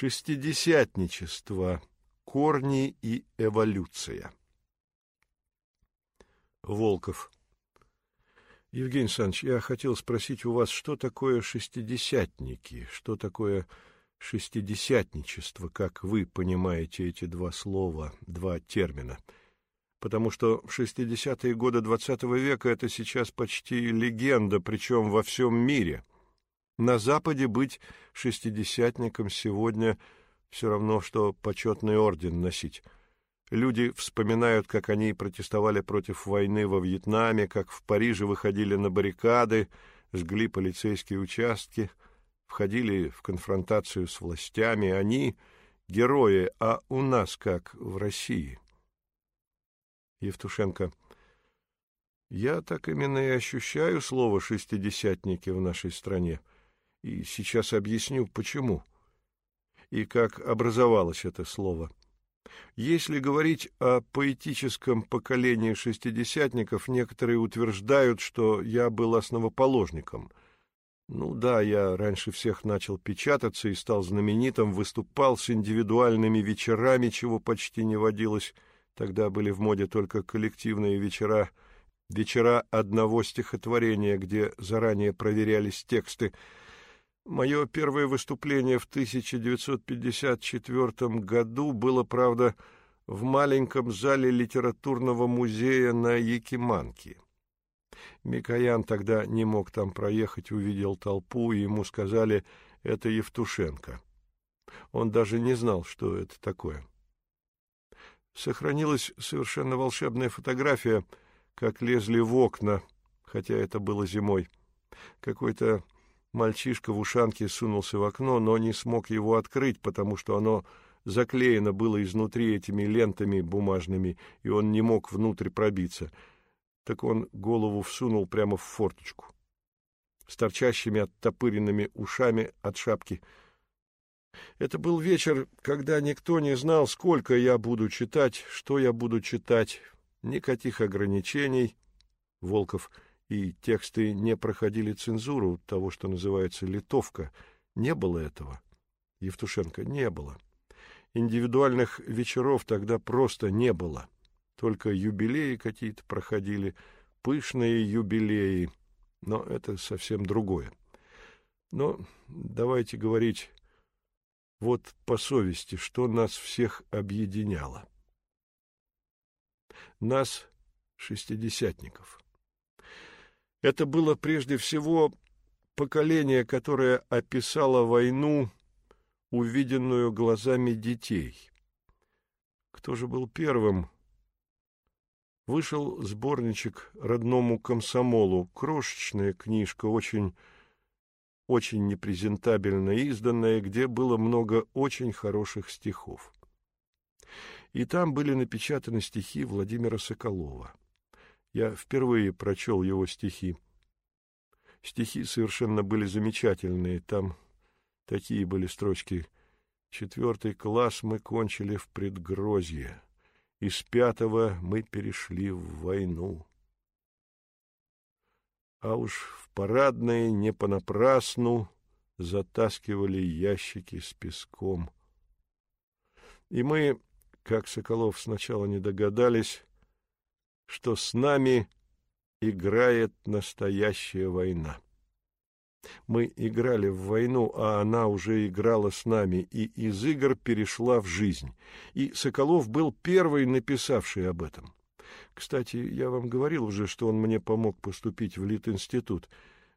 Шестидесятничество. Корни и эволюция. Волков. Евгений Александрович, я хотел спросить у вас, что такое шестидесятники, что такое шестидесятничество, как вы понимаете эти два слова, два термина? Потому что в шестидесятые годы двадцатого века это сейчас почти легенда, причем во всем мире. На Западе быть шестидесятником сегодня все равно, что почетный орден носить. Люди вспоминают, как они протестовали против войны во Вьетнаме, как в Париже выходили на баррикады, жгли полицейские участки, входили в конфронтацию с властями. Они — герои, а у нас как в России? Евтушенко. Я так именно и ощущаю слово «шестидесятники» в нашей стране. И сейчас объясню, почему. И как образовалось это слово. — если говорить о поэтическом поколении шестидесятников, некоторые утверждают, что я был основоположником. Ну да, я раньше всех начал печататься и стал знаменитым, выступал с индивидуальными вечерами, чего почти не водилось. Тогда были в моде только коллективные вечера, вечера одного стихотворения, где заранее проверялись тексты, Мое первое выступление в 1954 году было, правда, в маленьком зале литературного музея на Якиманке. Микоян тогда не мог там проехать, увидел толпу, и ему сказали «это Евтушенко». Он даже не знал, что это такое. Сохранилась совершенно волшебная фотография, как лезли в окна, хотя это было зимой. Какой-то Мальчишка в ушанке сунулся в окно, но не смог его открыть, потому что оно заклеено было изнутри этими лентами бумажными, и он не мог внутрь пробиться. Так он голову всунул прямо в форточку, с торчащими оттопыренными ушами от шапки. Это был вечер, когда никто не знал, сколько я буду читать, что я буду читать, никаких ограничений. Волков — и тексты не проходили цензуру того, что называется литовка. Не было этого. Евтушенко не было. Индивидуальных вечеров тогда просто не было. Только юбилеи какие-то проходили, пышные юбилеи, но это совсем другое. Но давайте говорить вот по совести, что нас всех объединяло. Нас, шестидесятников. Это было прежде всего поколение, которое описало войну, увиденную глазами детей. Кто же был первым? Вышел сборничек родному комсомолу, крошечная книжка, очень очень непрезентабельно изданная, где было много очень хороших стихов. И там были напечатаны стихи Владимира Соколова. Я впервые прочел его стихи. Стихи совершенно были замечательные. Там такие были строчки. Четвертый класс мы кончили в предгрозье. Из пятого мы перешли в войну. А уж в парадные не понапрасну затаскивали ящики с песком. И мы, как Соколов сначала не догадались, что с нами играет настоящая война. Мы играли в войну, а она уже играла с нами, и из игр перешла в жизнь. И Соколов был первый, написавший об этом. Кстати, я вам говорил уже, что он мне помог поступить в Литинститут.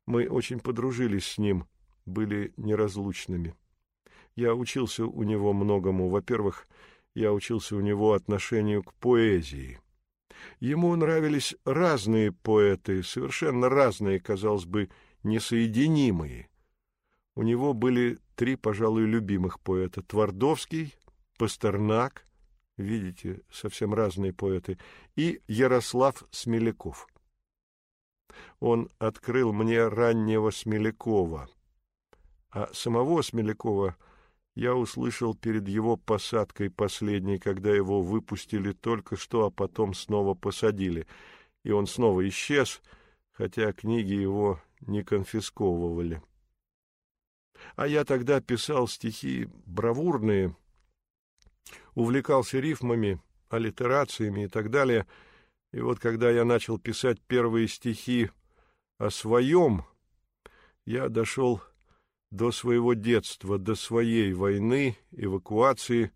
Мы очень подружились с ним, были неразлучными. Я учился у него многому. Во-первых, я учился у него отношению к поэзии. Ему нравились разные поэты, совершенно разные, казалось бы, несоединимые. У него были три, пожалуй, любимых поэта — Твардовский, Пастернак, видите, совсем разные поэты, и Ярослав Смеляков. Он открыл мне раннего Смелякова, а самого Смелякова — я услышал перед его посадкой последней, когда его выпустили только что, а потом снова посадили, и он снова исчез, хотя книги его не конфисковывали. А я тогда писал стихи бравурные, увлекался рифмами, аллитерациями и так далее. И вот когда я начал писать первые стихи о своем, я дошел до своего детства, до своей войны, эвакуации.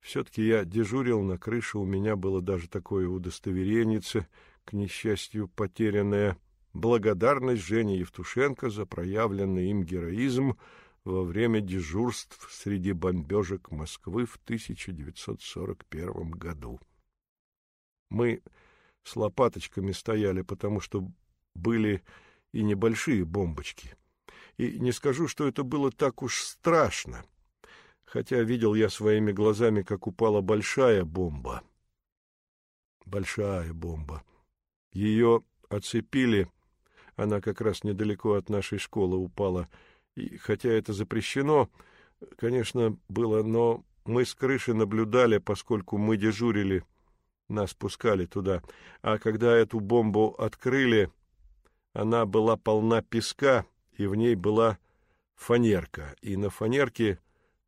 Все-таки я дежурил на крыше, у меня было даже такое удостоверение, к несчастью, потерянное – благодарность Жене Евтушенко за проявленный им героизм во время дежурств среди бомбежек Москвы в 1941 году. Мы с лопаточками стояли, потому что были и небольшие бомбочки. И не скажу, что это было так уж страшно, хотя видел я своими глазами, как упала большая бомба. Большая бомба. Ее оцепили она как раз недалеко от нашей школы упала. И хотя это запрещено, конечно, было, но мы с крыши наблюдали, поскольку мы дежурили, нас пускали туда. А когда эту бомбу открыли, она была полна песка, и в ней была фанерка. И на фанерке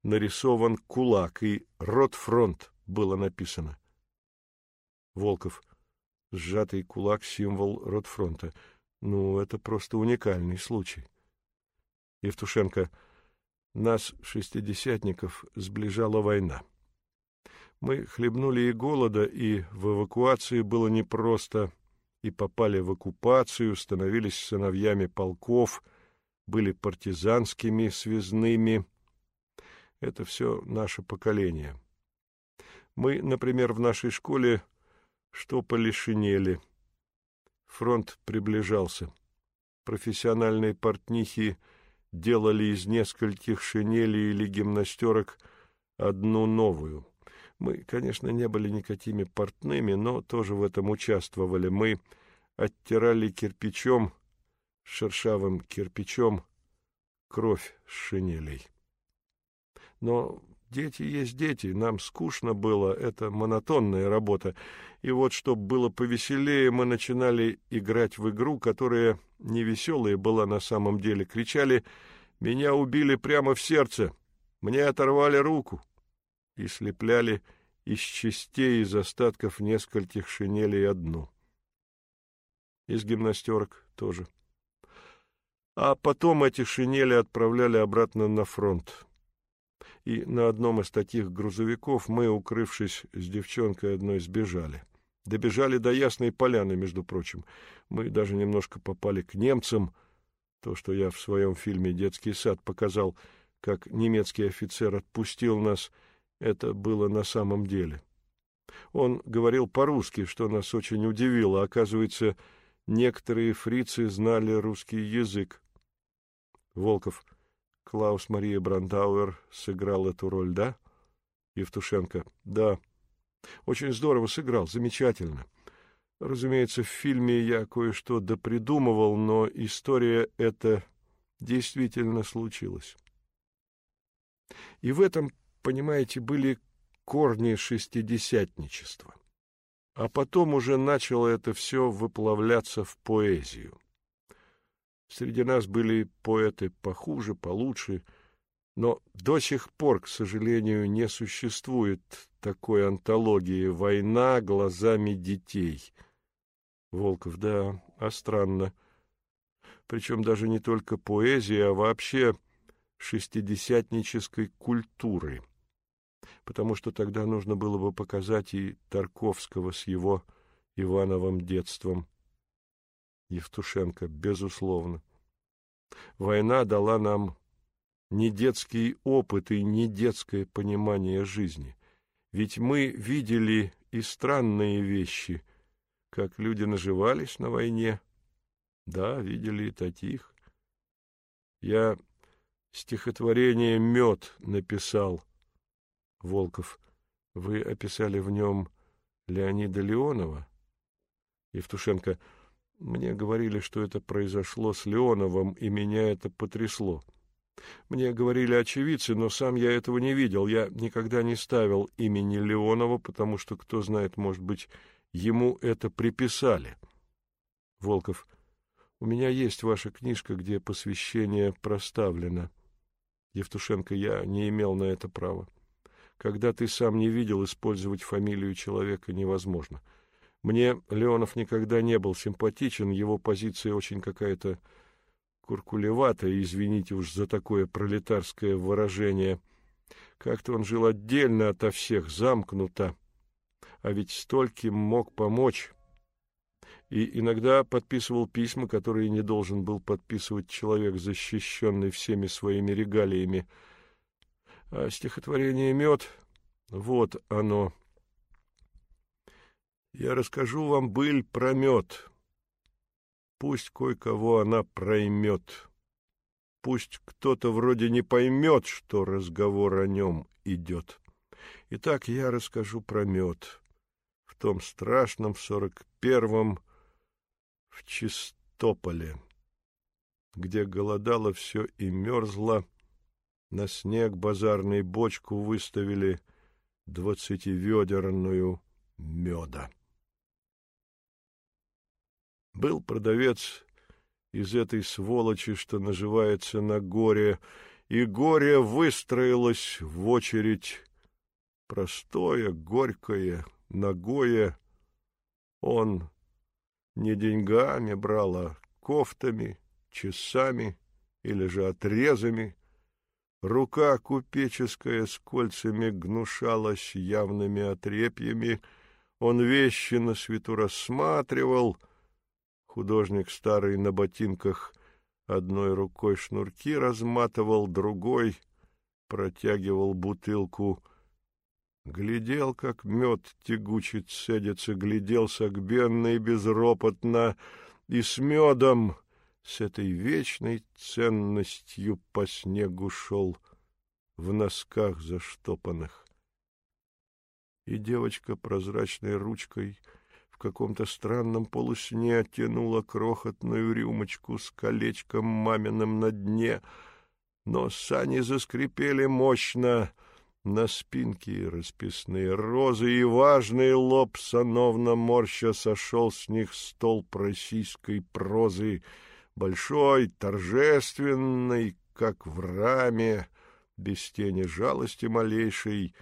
нарисован кулак, и «Ротфронт» было написано. Волков. Сжатый кулак — символ Ротфронта. Ну, это просто уникальный случай. Евтушенко, нас, шестидесятников, сближала война. Мы хлебнули и голода, и в эвакуации было непросто, и попали в оккупацию, становились сыновьями полков, были партизанскими связными. Это все наше поколение. Мы, например, в нашей школе штопали шинели — Фронт приближался. Профессиональные портнихи делали из нескольких шинелей или гимнастерок одну новую. Мы, конечно, не были никакими портными, но тоже в этом участвовали. Мы оттирали кирпичом, шершавым кирпичом, кровь с шинелей. Но Дети есть дети, нам скучно было, это монотонная работа. И вот, чтобы было повеселее, мы начинали играть в игру, которая невеселая была на самом деле. Кричали «Меня убили прямо в сердце! Мне оторвали руку!» И слепляли из частей, из остатков нескольких шинелей одну. Из гимнастерок тоже. А потом эти шинели отправляли обратно на фронт и на одном из таких грузовиков мы, укрывшись с девчонкой одной, сбежали. Добежали до Ясной Поляны, между прочим. Мы даже немножко попали к немцам. То, что я в своем фильме «Детский сад» показал, как немецкий офицер отпустил нас, это было на самом деле. Он говорил по-русски, что нас очень удивило. Оказывается, некоторые фрицы знали русский язык. Волков. Клаус Мария Брандауэр сыграл эту роль, да? Евтушенко. Да. Очень здорово сыграл, замечательно. Разумеется, в фильме я кое-что допридумывал, но история эта действительно случилась. И в этом, понимаете, были корни шестидесятничества. А потом уже начало это все выплавляться в поэзию. Среди нас были поэты похуже, получше, но до сих пор, к сожалению, не существует такой антологии «Война глазами детей». Волков, да, а странно. Причем даже не только поэзии, а вообще шестидесятнической культуры. Потому что тогда нужно было бы показать и Тарковского с его Ивановым детством, Евтушенко, безусловно. Война дала нам не детский опыт и не детское понимание жизни. Ведь мы видели и странные вещи, как люди наживались на войне. Да, видели и таких. Я стихотворение «Мед» написал. Волков, вы описали в нем Леонида Леонова? Евтушенко, — мне говорили, что это произошло с Леоновым, и меня это потрясло. Мне говорили очевидцы, но сам я этого не видел. Я никогда не ставил имени Леонова, потому что, кто знает, может быть, ему это приписали. Волков. У меня есть ваша книжка, где посвящение проставлено. Евтушенко, я не имел на это права. Когда ты сам не видел, использовать фамилию человека невозможно. Мне Леонов никогда не был симпатичен, его позиция очень какая-то куркулеватая, извините уж за такое пролетарское выражение. Как-то он жил отдельно ото всех, замкнуто, а ведь стольким мог помочь. И иногда подписывал письма, которые не должен был подписывать человек, защищенный всеми своими регалиями. А стихотворение «Мед» — вот оно — я расскажу вам, быль, про мед. Пусть кое-кого она проймет. Пусть кто-то вроде не поймет, что разговор о нем идет. Итак, я расскажу про мед. В том страшном сорок первом в Чистополе, где голодало все и мерзло, на снег базарной бочку выставили двадцативедерную меда. Был продавец из этой сволочи, что наживается на горе, и горе выстроилось в очередь. Простое, горькое, ногое. Он не деньгами брал, а кофтами, часами или же отрезами. Рука купеческая с кольцами гнушалась явными отрепьями. Он вещи на свету рассматривал — Художник старый на ботинках одной рукой шнурки разматывал, другой протягивал бутылку. Глядел, как мед тягучий цедится, глядел согбенно и безропотно, и с медом, с этой вечной ценностью по снегу шел в носках заштопанных. И девочка прозрачной ручкой — каком-то странном полусне оттянула крохотную рюмочку с колечком маминым на дне, но сани заскрипели мощно, на спинке расписные розы, и важный лоб сановно морща сошел с них стол российской прозы, большой, торжественный, как в раме, без тени жалости малейшей,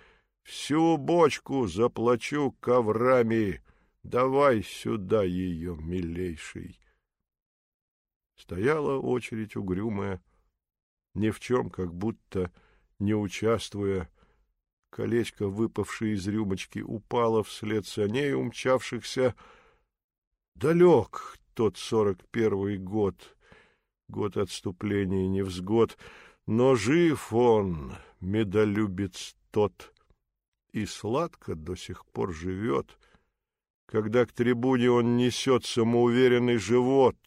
всю бочку заплачу коврами, Давай сюда ее, милейший. Стояла очередь угрюмая, ни в чем, как будто не участвуя. Колечко, выпавшее из рюмочки, упало вслед за ней умчавшихся. Далек тот сорок первый год, год отступления невзгод, но жив он, медолюбец тот, и сладко до сих пор живет — когда к трибуне он несет самоуверенный живот,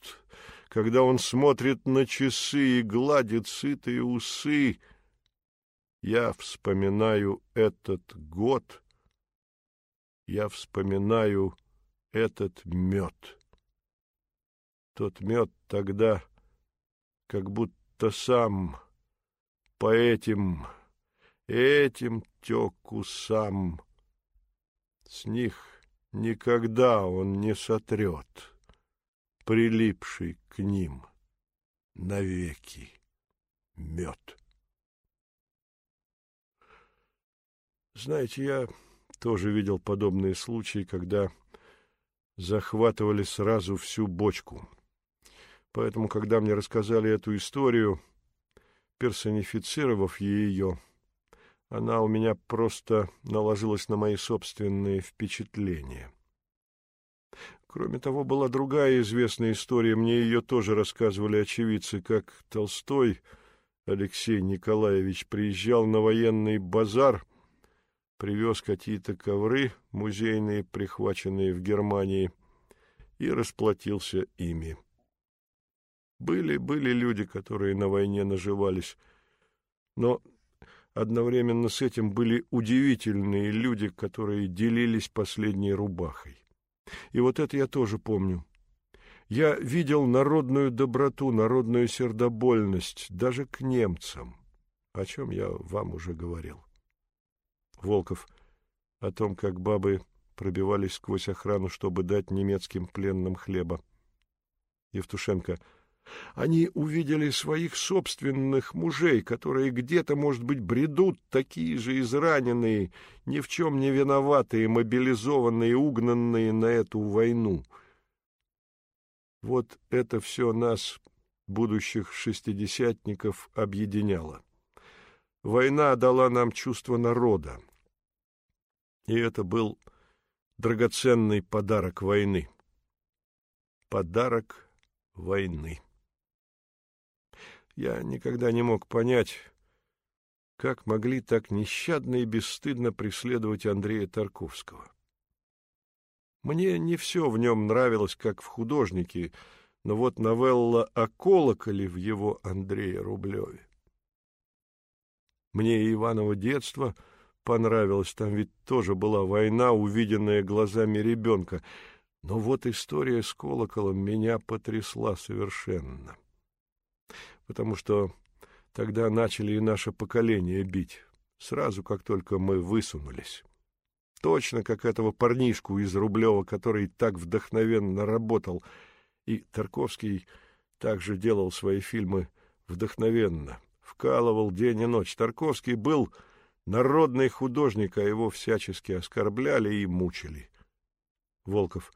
когда он смотрит на часы и гладит сытые усы, я вспоминаю этот год, я вспоминаю этот мед. Тот мед тогда как будто сам по этим, этим тек усам. С них никогда он не сотрет, прилипший к ним навеки мед. Знаете, я тоже видел подобные случаи, когда захватывали сразу всю бочку. Поэтому, когда мне рассказали эту историю, персонифицировав ее, она у меня просто наложилась на мои собственные впечатления. Кроме того, была другая известная история, мне ее тоже рассказывали очевидцы, как Толстой Алексей Николаевич приезжал на военный базар, привез какие-то ковры музейные, прихваченные в Германии, и расплатился ими. Были, были люди, которые на войне наживались, но Одновременно с этим были удивительные люди, которые делились последней рубахой. И вот это я тоже помню. Я видел народную доброту, народную сердобольность, даже к немцам, о чем я вам уже говорил. Волков о том, как бабы пробивались сквозь охрану, чтобы дать немецким пленным хлеба. Евтушенко. Они увидели своих собственных мужей, которые где-то, может быть, бредут, такие же израненные, ни в чем не виноватые, мобилизованные, угнанные на эту войну. Вот это все нас, будущих шестидесятников, объединяло. Война дала нам чувство народа. И это был драгоценный подарок войны. Подарок войны. Я никогда не мог понять, как могли так нещадно и бесстыдно преследовать Андрея Тарковского. Мне не все в нем нравилось, как в художнике, но вот новелла о колоколе в его Андрея Рублеве. Мне и Иваново детство понравилось, там ведь тоже была война, увиденная глазами ребенка, но вот история с колоколом меня потрясла совершенно потому что тогда начали и наше поколение бить, сразу как только мы высунулись. Точно как этого парнишку из Рублева, который так вдохновенно работал, и Тарковский также делал свои фильмы вдохновенно, вкалывал день и ночь. Тарковский был народный художник, а его всячески оскорбляли и мучили. Волков.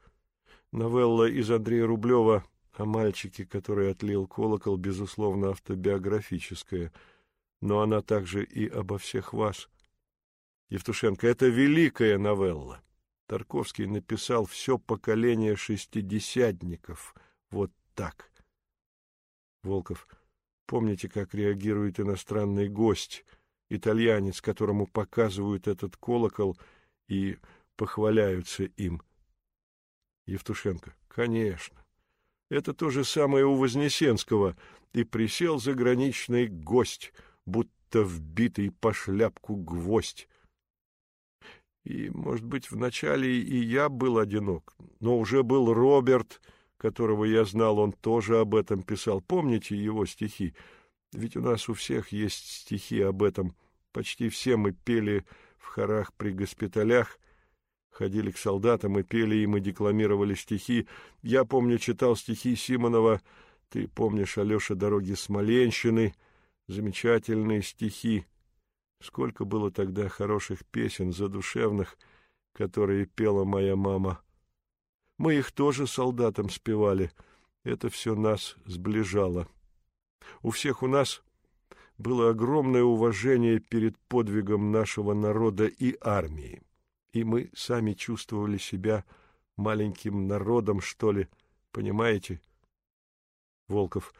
Новелла из Андрея Рублева о мальчике, который отлил колокол, безусловно, автобиографическая, но она также и обо всех вас. Евтушенко, это великая новелла. Тарковский написал все поколение шестидесятников. Вот так. Волков, помните, как реагирует иностранный гость, итальянец, которому показывают этот колокол и похваляются им? Евтушенко, конечно. Это то же самое у Вознесенского. И присел заграничный гость, будто вбитый по шляпку гвоздь. И, может быть, вначале и я был одинок, но уже был Роберт, которого я знал, он тоже об этом писал. Помните его стихи? Ведь у нас у всех есть стихи об этом. Почти все мы пели в хорах при госпиталях, ходили к солдатам и пели им и декламировали стихи. Я, помню, читал стихи Симонова, ты помнишь, Алеша, «Дороги Смоленщины», замечательные стихи. Сколько было тогда хороших песен, задушевных, которые пела моя мама. Мы их тоже солдатам спевали. Это все нас сближало. У всех у нас было огромное уважение перед подвигом нашего народа и армии и мы сами чувствовали себя маленьким народом, что ли, понимаете? Волков.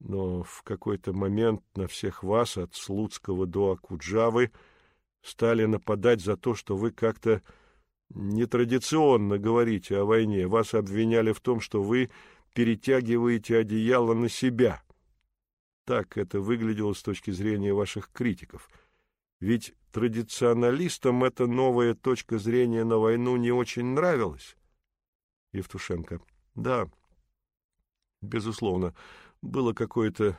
Но в какой-то момент на всех вас, от Слуцкого до Акуджавы, стали нападать за то, что вы как-то нетрадиционно говорите о войне. Вас обвиняли в том, что вы перетягиваете одеяло на себя. Так это выглядело с точки зрения ваших критиков — ведь традиционалистам эта новая точка зрения на войну не очень нравилась. Евтушенко. Да, безусловно, было какое-то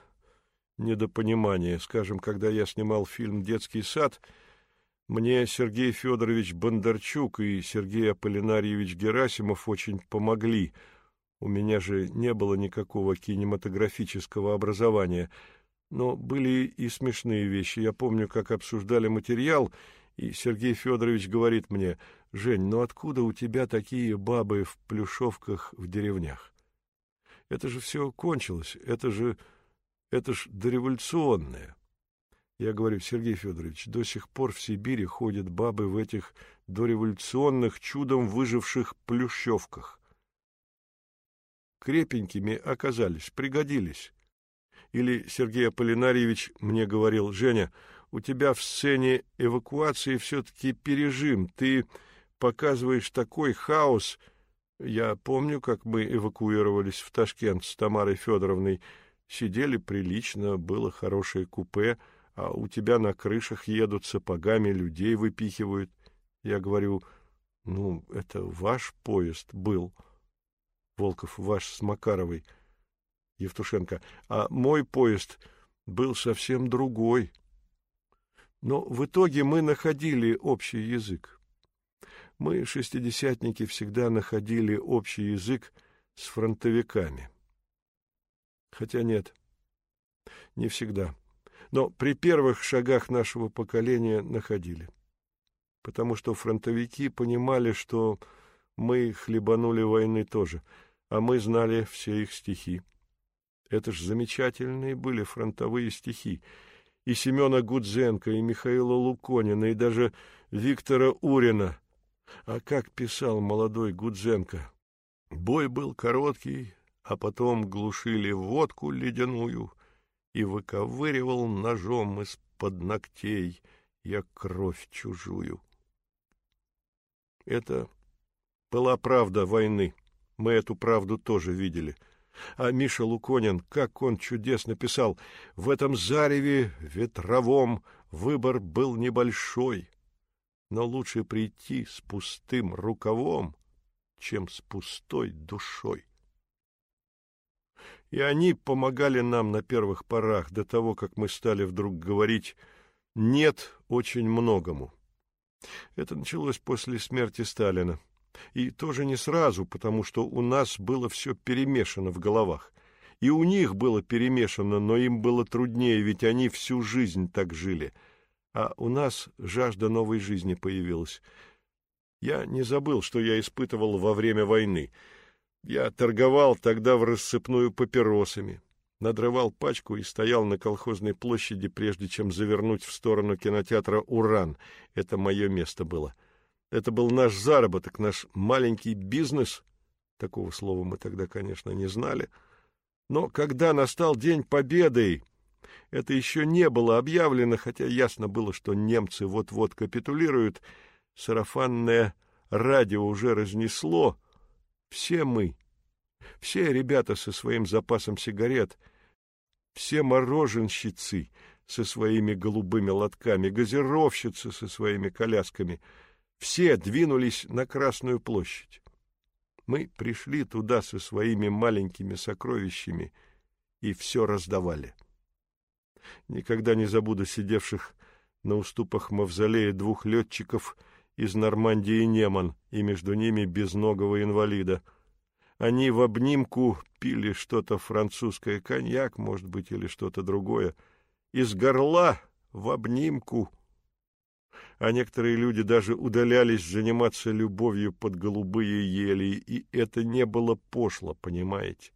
недопонимание. Скажем, когда я снимал фильм «Детский сад», мне Сергей Федорович Бондарчук и Сергей Аполлинарьевич Герасимов очень помогли. У меня же не было никакого кинематографического образования — но были и смешные вещи. Я помню, как обсуждали материал, и Сергей Федорович говорит мне, «Жень, ну откуда у тебя такие бабы в плюшовках в деревнях? Это же все кончилось, это же, это ж дореволюционное». Я говорю, Сергей Федорович, до сих пор в Сибири ходят бабы в этих дореволюционных, чудом выживших плющевках. Крепенькими оказались, пригодились. Или Сергей Аполлинарьевич мне говорил, «Женя, у тебя в сцене эвакуации все-таки пережим, ты показываешь такой хаос». Я помню, как мы эвакуировались в Ташкент с Тамарой Федоровной. Сидели прилично, было хорошее купе, а у тебя на крышах едут сапогами, людей выпихивают. Я говорю, ну, это ваш поезд был. Волков, ваш с Макаровой. Евтушенко. А мой поезд был совсем другой. Но в итоге мы находили общий язык. Мы, шестидесятники, всегда находили общий язык с фронтовиками. Хотя нет, не всегда. Но при первых шагах нашего поколения находили. Потому что фронтовики понимали, что мы хлебанули войны тоже, а мы знали все их стихи. Это ж замечательные были фронтовые стихи. И Семена Гудзенко, и Михаила Луконина, и даже Виктора Урина. А как писал молодой Гудзенко? Бой был короткий, а потом глушили водку ледяную и выковыривал ножом из-под ногтей я кровь чужую. Это была правда войны. Мы эту правду тоже видели. А Миша Луконин, как он чудесно писал, в этом зареве ветровом выбор был небольшой, но лучше прийти с пустым рукавом, чем с пустой душой. И они помогали нам на первых порах, до того, как мы стали вдруг говорить «нет» очень многому. Это началось после смерти Сталина. И тоже не сразу, потому что у нас было все перемешано в головах. И у них было перемешано, но им было труднее, ведь они всю жизнь так жили. А у нас жажда новой жизни появилась. Я не забыл, что я испытывал во время войны. Я торговал тогда в рассыпную папиросами, надрывал пачку и стоял на колхозной площади, прежде чем завернуть в сторону кинотеатра «Уран». Это мое место было. Это был наш заработок, наш маленький бизнес. Такого слова мы тогда, конечно, не знали. Но когда настал День Победы, это еще не было объявлено, хотя ясно было, что немцы вот-вот капитулируют, сарафанное радио уже разнесло. Все мы, все ребята со своим запасом сигарет, все мороженщицы со своими голубыми лотками, газировщицы со своими колясками — все двинулись на Красную площадь. Мы пришли туда со своими маленькими сокровищами и все раздавали. Никогда не забуду сидевших на уступах мавзолея двух летчиков из Нормандии Неман, и между ними безногого инвалида. Они в обнимку пили что-то французское, коньяк, может быть, или что-то другое. Из горла в обнимку — а некоторые люди даже удалялись заниматься любовью под голубые ели, и это не было пошло, понимаете?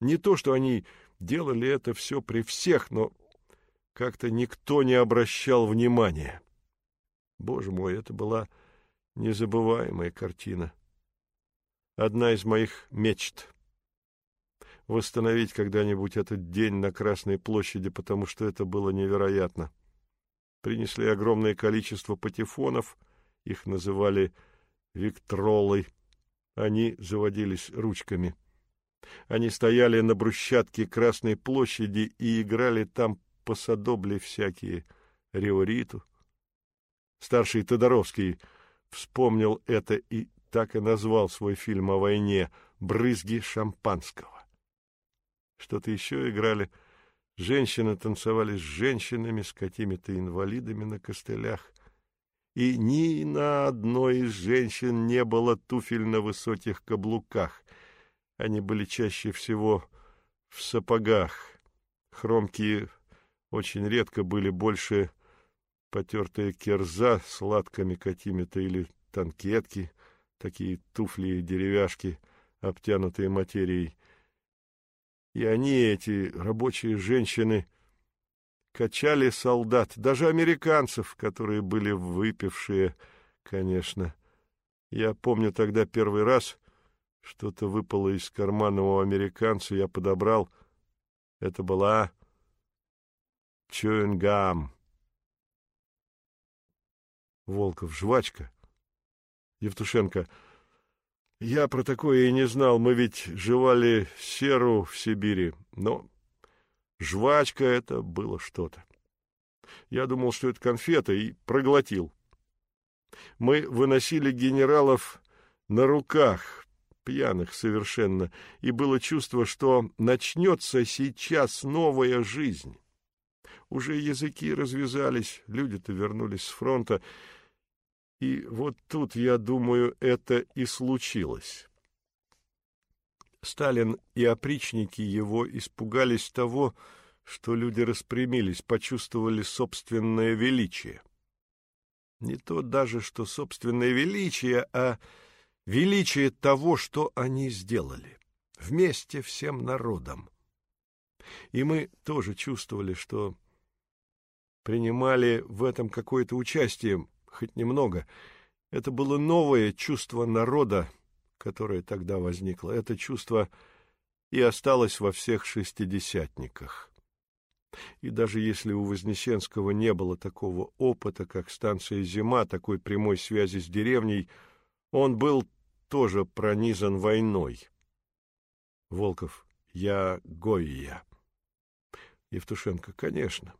Не то, что они делали это все при всех, но как-то никто не обращал внимания. Боже мой, это была незабываемая картина. Одна из моих мечт — восстановить когда-нибудь этот день на Красной площади, потому что это было невероятно. Принесли огромное количество патефонов, их называли виктролы. Они заводились ручками. Они стояли на брусчатке Красной площади и играли там посадобли всякие риориту. Старший Тодоровский вспомнил это и так и назвал свой фильм о войне «Брызги шампанского». Что-то еще играли — Женщины танцевали с женщинами, с какими-то инвалидами на костылях. И ни на одной из женщин не было туфель на высоких каблуках. Они были чаще всего в сапогах. Хромкие очень редко были больше потертая керза с латками какими-то или танкетки, такие туфли и деревяшки, обтянутые материей. И они, эти рабочие женщины, качали солдат, даже американцев, которые были выпившие, конечно. Я помню тогда первый раз, что-то выпало из кармана у американца, я подобрал. Это была Чуингам. Волков, жвачка. Евтушенко, я про такое и не знал. Мы ведь жевали серу в Сибири, но жвачка это было что-то. Я думал, что это конфета, и проглотил. Мы выносили генералов на руках, пьяных совершенно, и было чувство, что начнется сейчас новая жизнь. Уже языки развязались, люди-то вернулись с фронта, и вот тут, я думаю, это и случилось. Сталин и опричники его испугались того, что люди распрямились, почувствовали собственное величие. Не то даже, что собственное величие, а величие того, что они сделали, вместе всем народом. И мы тоже чувствовали, что принимали в этом какое-то участие, хоть немного. Это было новое чувство народа, которое тогда возникло. Это чувство и осталось во всех шестидесятниках. И даже если у Вознесенского не было такого опыта, как станция «Зима», такой прямой связи с деревней, он был тоже пронизан войной. Волков, я Гойя. Евтушенко, конечно.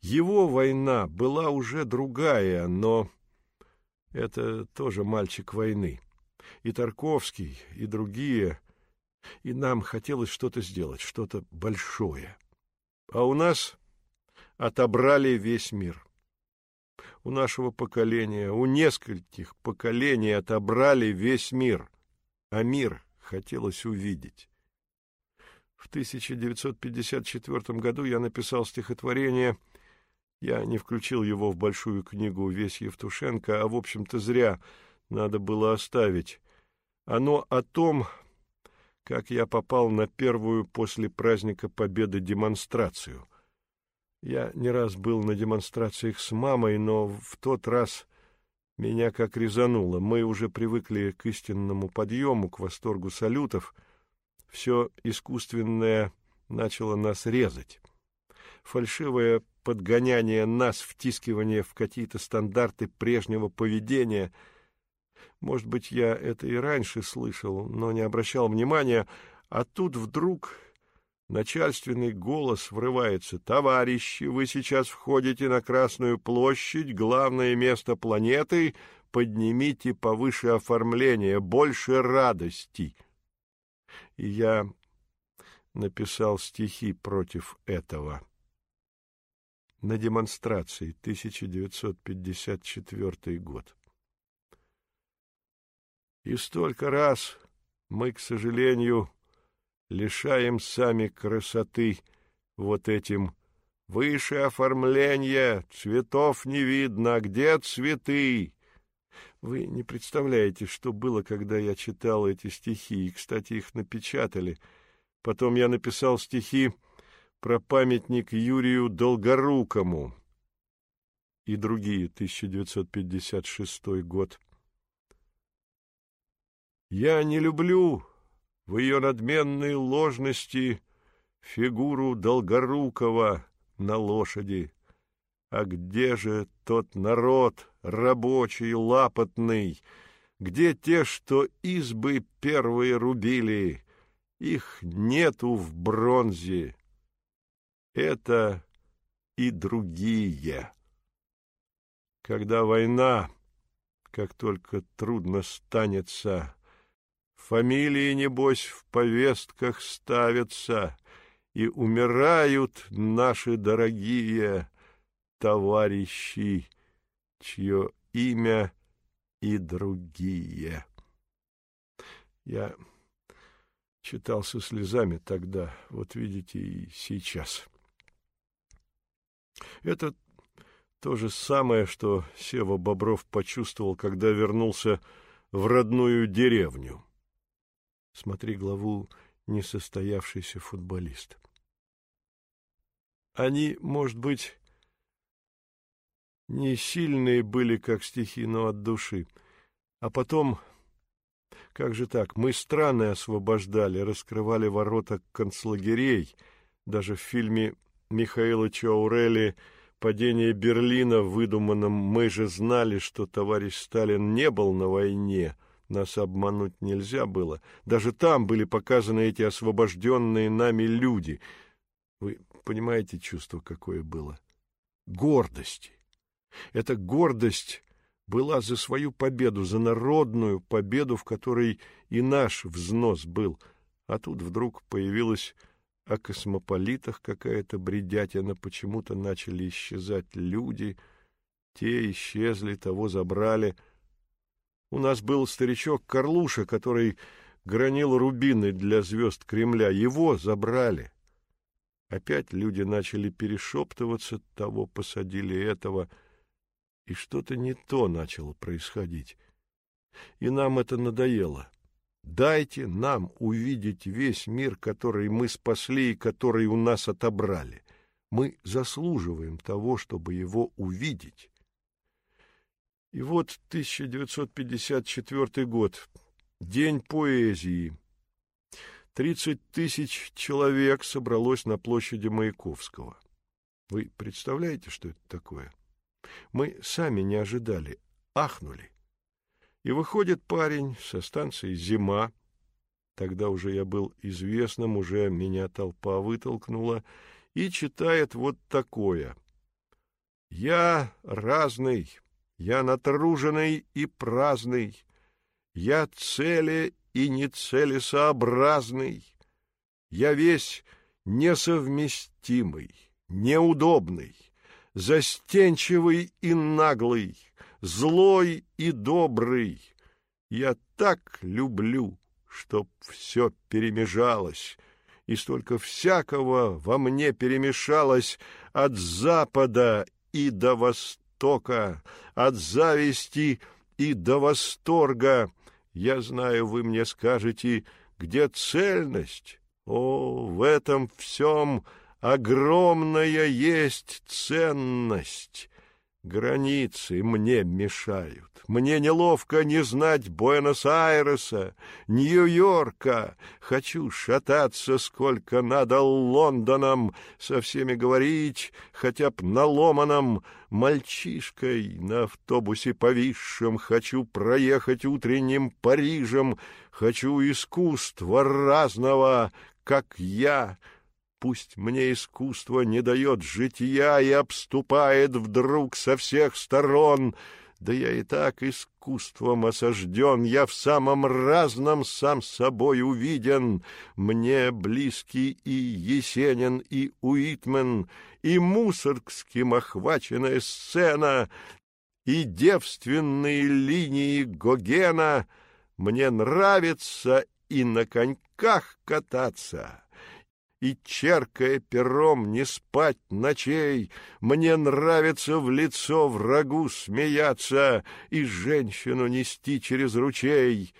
Его война была уже другая, но это тоже мальчик войны. И Тарковский, и другие. И нам хотелось что-то сделать, что-то большое. А у нас отобрали весь мир. У нашего поколения, у нескольких поколений отобрали весь мир, а мир хотелось увидеть. В 1954 году я написал стихотворение я не включил его в большую книгу «Весь Евтушенко», а, в общем-то, зря надо было оставить. Оно о том, как я попал на первую после праздника Победы демонстрацию. Я не раз был на демонстрациях с мамой, но в тот раз меня как резануло. Мы уже привыкли к истинному подъему, к восторгу салютов. Все искусственное начало нас резать. Фальшивое подгоняние нас, втискивание в какие-то стандарты прежнего поведения — может быть, я это и раньше слышал, но не обращал внимания, а тут вдруг начальственный голос врывается. «Товарищи, вы сейчас входите на Красную площадь, главное место планеты, поднимите повыше оформление, больше радости». И я написал стихи против этого. На демонстрации 1954 год. И столько раз мы, к сожалению, лишаем сами красоты вот этим выше оформления, цветов не видно, а где цветы? Вы не представляете, что было, когда я читал эти стихи, и, кстати, их напечатали. Потом я написал стихи про памятник Юрию Долгорукому и другие, 1956 год. Я не люблю в ее надменной ложности фигуру Долгорукова на лошади. А где же тот народ, рабочий, лапотный? Где те, что избы первые рубили? Их нету в бронзе. Это и другие. Когда война, как только трудно станется, Фамилии, небось, в повестках ставятся, и умирают наши дорогие товарищи, чье имя и другие. Я читал со слезами тогда, вот видите, и сейчас. Это то же самое, что Сева Бобров почувствовал, когда вернулся в родную деревню. Смотри главу «Несостоявшийся футболист». Они, может быть, не сильные были, как стихи, но от души. А потом, как же так, мы страны освобождали, раскрывали ворота концлагерей. Даже в фильме Михаила Чаурели «Падение Берлина» выдуманном мы же знали, что товарищ Сталин не был на войне, нас обмануть нельзя было. Даже там были показаны эти освобожденные нами люди. Вы понимаете чувство, какое было? Гордости. Эта гордость была за свою победу, за народную победу, в которой и наш взнос был. А тут вдруг появилась о космополитах какая-то бредятина, почему-то начали исчезать люди, те исчезли, того забрали — у нас был старичок Карлуша, который гранил рубины для звезд Кремля. Его забрали. Опять люди начали перешептываться, того посадили этого, и что-то не то начало происходить. И нам это надоело. Дайте нам увидеть весь мир, который мы спасли и который у нас отобрали. Мы заслуживаем того, чтобы его увидеть. И вот 1954 год, день поэзии. Тридцать тысяч человек собралось на площади Маяковского. Вы представляете, что это такое? Мы сами не ожидали, ахнули. И выходит парень со станции «Зима». Тогда уже я был известным, уже меня толпа вытолкнула, и читает вот такое. «Я разный, я натруженный и праздный, я цели и нецелесообразный, я весь несовместимый, неудобный, застенчивый и наглый, злой и добрый. Я так люблю, чтоб все перемежалось, и столько всякого во мне перемешалось от запада и до востока, от зависти и до восторга. Я знаю, вы мне скажете, где цельность? О, в этом всем огромная есть ценность. Границы мне мешают. Мне неловко не знать Буэнос-Айреса, Нью-Йорка. Хочу шататься сколько надо Лондоном, со всеми говорить, хотя б на. Мальчишкой на автобусе повисшем хочу проехать утренним Парижем. Хочу искусства разного, как я — Пусть мне искусство не дает жития и обступает вдруг со всех сторон. Да я и так искусством осажден, я в самом разном сам собой увиден. Мне близкий и Есенин, и Уитмен, и Мусоргским охваченная сцена, и девственные линии Гогена. Мне нравится и на коньках кататься» и, черкая пером, не спать ночей. Мне нравится в лицо врагу смеяться и женщину нести через ручей.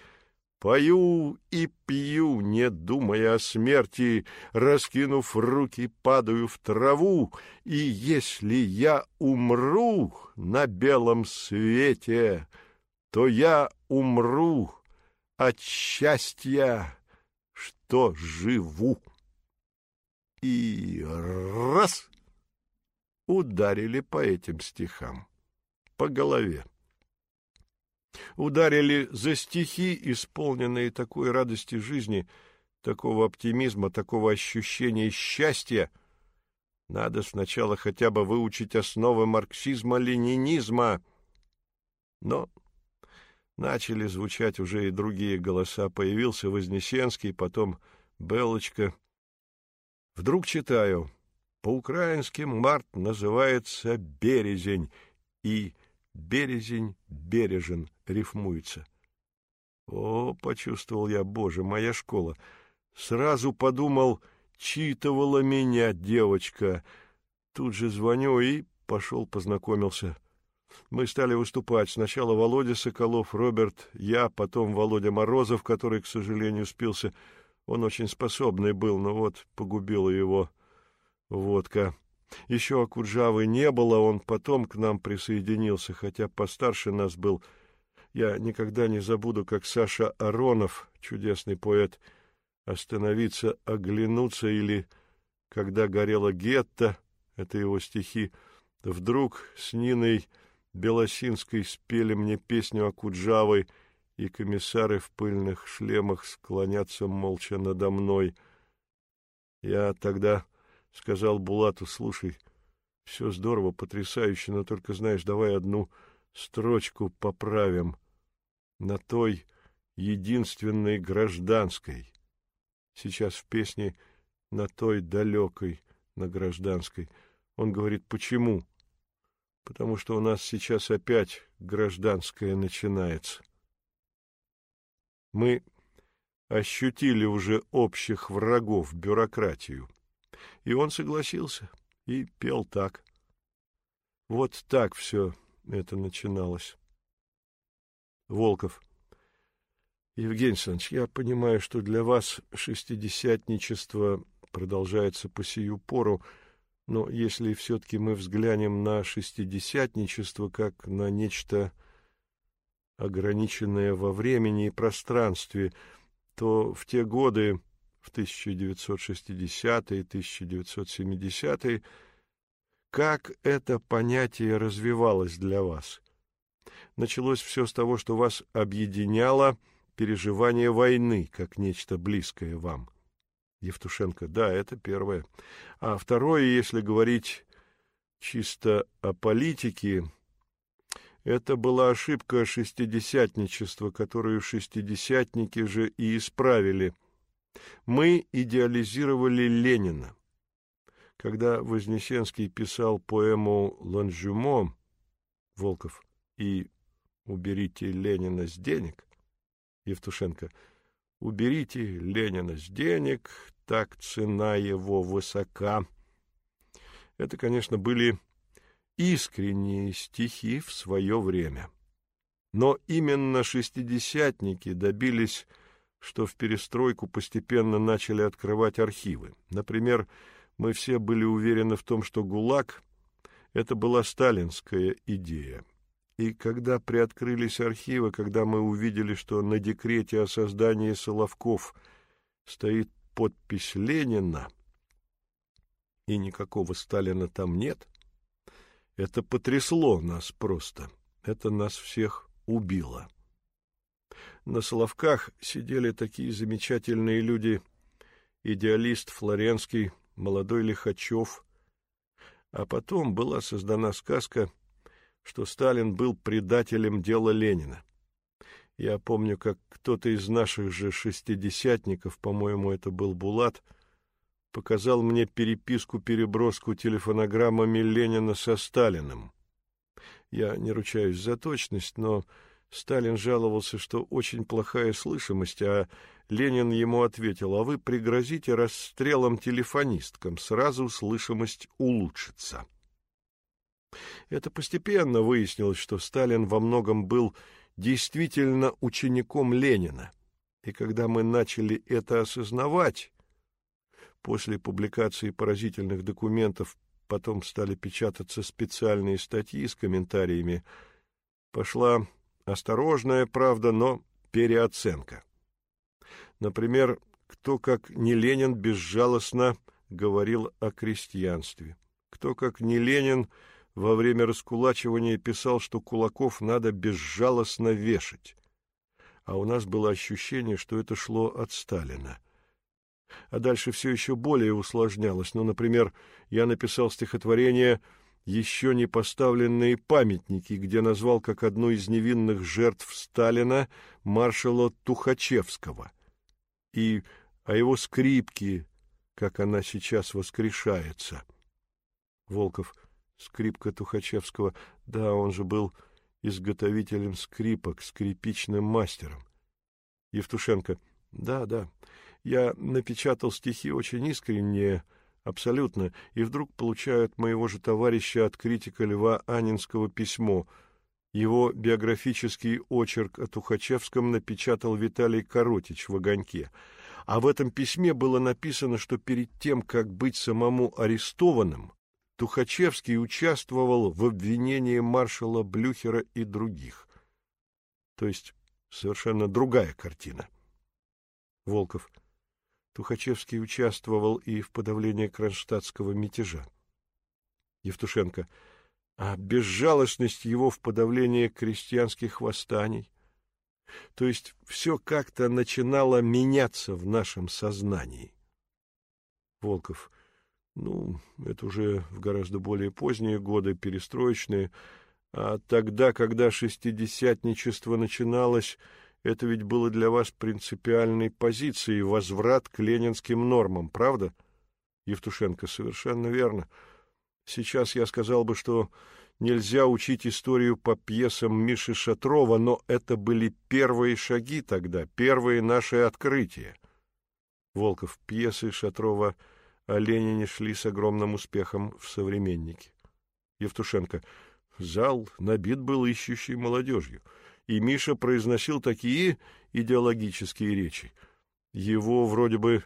Пою и пью, не думая о смерти, раскинув руки, падаю в траву, и если я умру на белом свете, то я умру от счастья, что живу и раз ударили по этим стихам, по голове. Ударили за стихи, исполненные такой радости жизни, такого оптимизма, такого ощущения счастья. Надо сначала хотя бы выучить основы марксизма-ленинизма. Но начали звучать уже и другие голоса. Появился Вознесенский, потом Белочка — Вдруг читаю. По-украински март называется березень, и березень бережен рифмуется. О, почувствовал я, боже, моя школа. Сразу подумал, читывала меня девочка. Тут же звоню и пошел познакомился. Мы стали выступать. Сначала Володя Соколов, Роберт, я, потом Володя Морозов, который, к сожалению, спился. Он очень способный был, но вот погубила его водка. Еще Акуджавы не было, он потом к нам присоединился, хотя постарше нас был. Я никогда не забуду, как Саша Аронов, чудесный поэт, остановиться, оглянуться или когда горела гетто, это его стихи, вдруг с Ниной Белосинской спели мне песню Акуджавы — и комиссары в пыльных шлемах склонятся молча надо мной. Я тогда сказал Булату, слушай, все здорово, потрясающе, но только, знаешь, давай одну строчку поправим на той единственной гражданской. Сейчас в песне на той далекой, на гражданской. Он говорит, почему? Потому что у нас сейчас опять гражданская начинается. Мы ощутили уже общих врагов, бюрократию. И он согласился и пел так. Вот так все это начиналось. Волков. Евгений Александрович, я понимаю, что для вас шестидесятничество продолжается по сию пору, но если все-таки мы взглянем на шестидесятничество как на нечто ограниченное во времени и пространстве, то в те годы, в 1960-е, 1970-е, как это понятие развивалось для вас? Началось все с того, что вас объединяло переживание войны, как нечто близкое вам. Евтушенко, да, это первое. А второе, если говорить чисто о политике, это была ошибка шестидесятничества, которую шестидесятники же и исправили. Мы идеализировали Ленина. Когда Вознесенский писал поэму «Ланжюмо» Волков и «Уберите Ленина с денег», Евтушенко, «Уберите Ленина с денег, так цена его высока». Это, конечно, были искренние стихи в свое время. Но именно шестидесятники добились, что в перестройку постепенно начали открывать архивы. Например, мы все были уверены в том, что ГУЛАГ — это была сталинская идея. И когда приоткрылись архивы, когда мы увидели, что на декрете о создании Соловков стоит подпись Ленина, и никакого Сталина там нет, это потрясло нас просто. Это нас всех убило. На Соловках сидели такие замечательные люди. Идеалист Флоренский, молодой Лихачев. А потом была создана сказка, что Сталин был предателем дела Ленина. Я помню, как кто-то из наших же шестидесятников, по-моему, это был Булат, показал мне переписку-переброску телефонограммами Ленина со Сталиным. Я не ручаюсь за точность, но Сталин жаловался, что очень плохая слышимость, а Ленин ему ответил, а вы пригрозите расстрелом телефонисткам, сразу слышимость улучшится. Это постепенно выяснилось, что Сталин во многом был действительно учеником Ленина. И когда мы начали это осознавать, После публикации поразительных документов потом стали печататься специальные статьи с комментариями. Пошла осторожная, правда, но переоценка. Например, кто, как не Ленин, безжалостно говорил о крестьянстве. Кто, как не Ленин, во время раскулачивания писал, что кулаков надо безжалостно вешать. А у нас было ощущение, что это шло от Сталина а дальше все еще более усложнялось. Ну, например, я написал стихотворение «Еще не поставленные памятники», где назвал как одну из невинных жертв Сталина маршала Тухачевского. И о его скрипке, как она сейчас воскрешается. Волков, скрипка Тухачевского, да, он же был изготовителем скрипок, скрипичным мастером. Евтушенко, да, да, я напечатал стихи очень искренние, абсолютно, и вдруг получаю от моего же товарища, от критика Льва Анинского письмо. Его биографический очерк о Тухачевском напечатал Виталий Коротич в «Огоньке». А в этом письме было написано, что перед тем, как быть самому арестованным, Тухачевский участвовал в обвинении маршала Блюхера и других. То есть совершенно другая картина. Волков. Тухачевский участвовал и в подавлении кронштадтского мятежа. Евтушенко. А безжалостность его в подавлении крестьянских восстаний? То есть все как-то начинало меняться в нашем сознании. Волков. Ну, это уже в гораздо более поздние годы, перестроечные. А тогда, когда шестидесятничество начиналось, это ведь было для вас принципиальной позицией возврат к ленинским нормам, правда? Евтушенко, совершенно верно. Сейчас я сказал бы, что нельзя учить историю по пьесам Миши Шатрова, но это были первые шаги тогда, первые наши открытия. Волков, пьесы Шатрова о Ленине шли с огромным успехом в «Современнике». Евтушенко. Зал набит был ищущей молодежью, и Миша произносил такие идеологические речи. Его вроде бы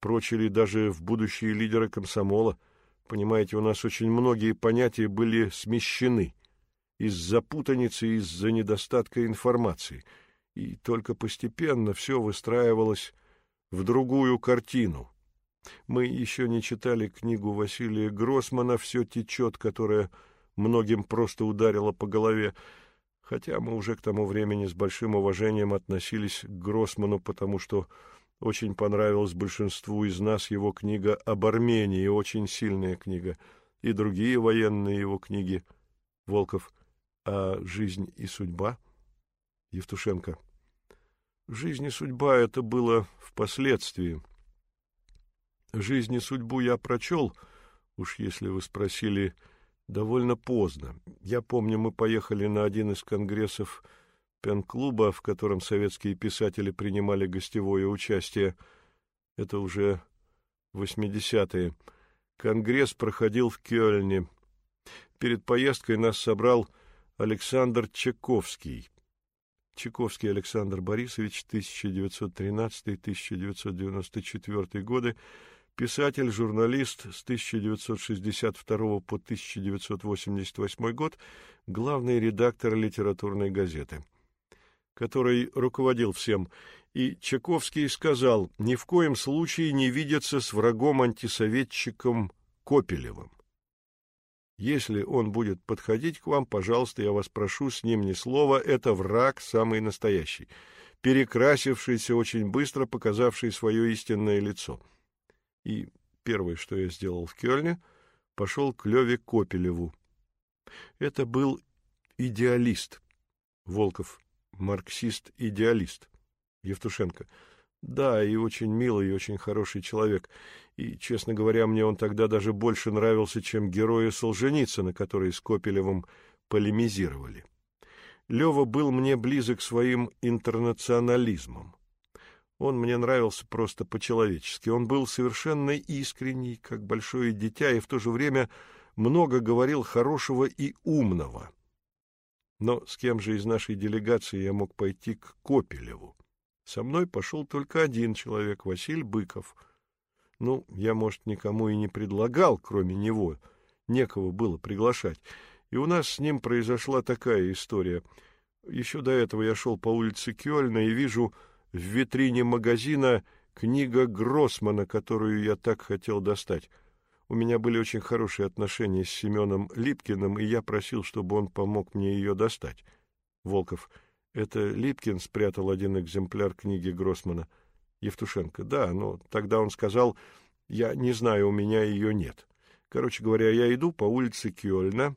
прочили даже в будущие лидеры комсомола. Понимаете, у нас очень многие понятия были смещены из-за путаницы, из-за недостатка информации. И только постепенно все выстраивалось в другую картину. Мы еще не читали книгу Василия Гроссмана «Все течет», которая многим просто ударила по голове, хотя мы уже к тому времени с большим уважением относились к Гроссману, потому что очень понравилась большинству из нас его книга об Армении, очень сильная книга, и другие военные его книги. Волков. А жизнь и судьба? Евтушенко. Жизнь и судьба — это было впоследствии. Жизнь и судьбу я прочел, уж если вы спросили, довольно поздно. Я помню, мы поехали на один из конгрессов пен-клуба, в котором советские писатели принимали гостевое участие. Это уже 80-е. Конгресс проходил в Кёльне. Перед поездкой нас собрал Александр Чаковский. Чайковский Александр Борисович, 1913-1994 годы, писатель, журналист с 1962 по 1988 год, главный редактор литературной газеты, который руководил всем. И Чайковский сказал, ни в коем случае не видеться с врагом-антисоветчиком Копелевым. Если он будет подходить к вам, пожалуйста, я вас прошу, с ним ни слова, это враг самый настоящий, перекрасившийся очень быстро, показавший свое истинное лицо. И первое, что я сделал в Кёльне, пошел к Леве Копелеву. Это был идеалист. Волков, марксист-идеалист. Евтушенко. Да, и очень милый, и очень хороший человек. И, честно говоря, мне он тогда даже больше нравился, чем герои Солженицына, которые с Копелевым полемизировали. Лева был мне близок своим интернационализмом. Он мне нравился просто по-человечески. Он был совершенно искренний, как большое дитя, и в то же время много говорил хорошего и умного. Но с кем же из нашей делегации я мог пойти к Копелеву? Со мной пошел только один человек, Василий Быков. Ну, я, может, никому и не предлагал, кроме него. Некого было приглашать. И у нас с ним произошла такая история. Еще до этого я шел по улице Кёльна и вижу в витрине магазина книга Гроссмана, которую я так хотел достать. У меня были очень хорошие отношения с Семеном Липкиным, и я просил, чтобы он помог мне ее достать. Волков — это Липкин спрятал один экземпляр книги Гроссмана. Евтушенко. Да, но тогда он сказал, я не знаю, у меня ее нет. Короче говоря, я иду по улице Кёльна,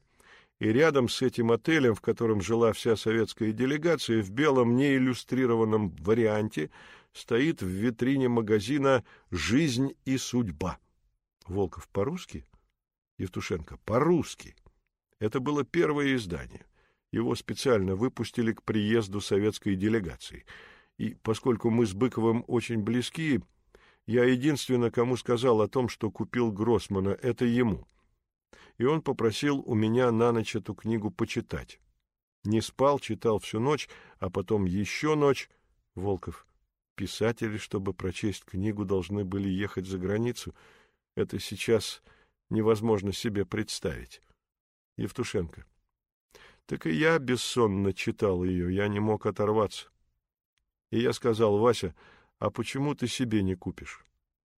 и рядом с этим отелем, в котором жила вся советская делегация, в белом неиллюстрированном варианте стоит в витрине магазина «Жизнь и судьба». Волков по-русски? Евтушенко. По-русски. Это было первое издание. Его специально выпустили к приезду советской делегации. И поскольку мы с Быковым очень близки, я единственно, кому сказал о том, что купил Гроссмана, это ему. И он попросил у меня на ночь эту книгу почитать. Не спал, читал всю ночь, а потом еще ночь. Волков. Писатели, чтобы прочесть книгу, должны были ехать за границу. Это сейчас невозможно себе представить. Евтушенко. Так и я бессонно читал ее, я не мог оторваться. И я сказал, Вася, а почему ты себе не купишь?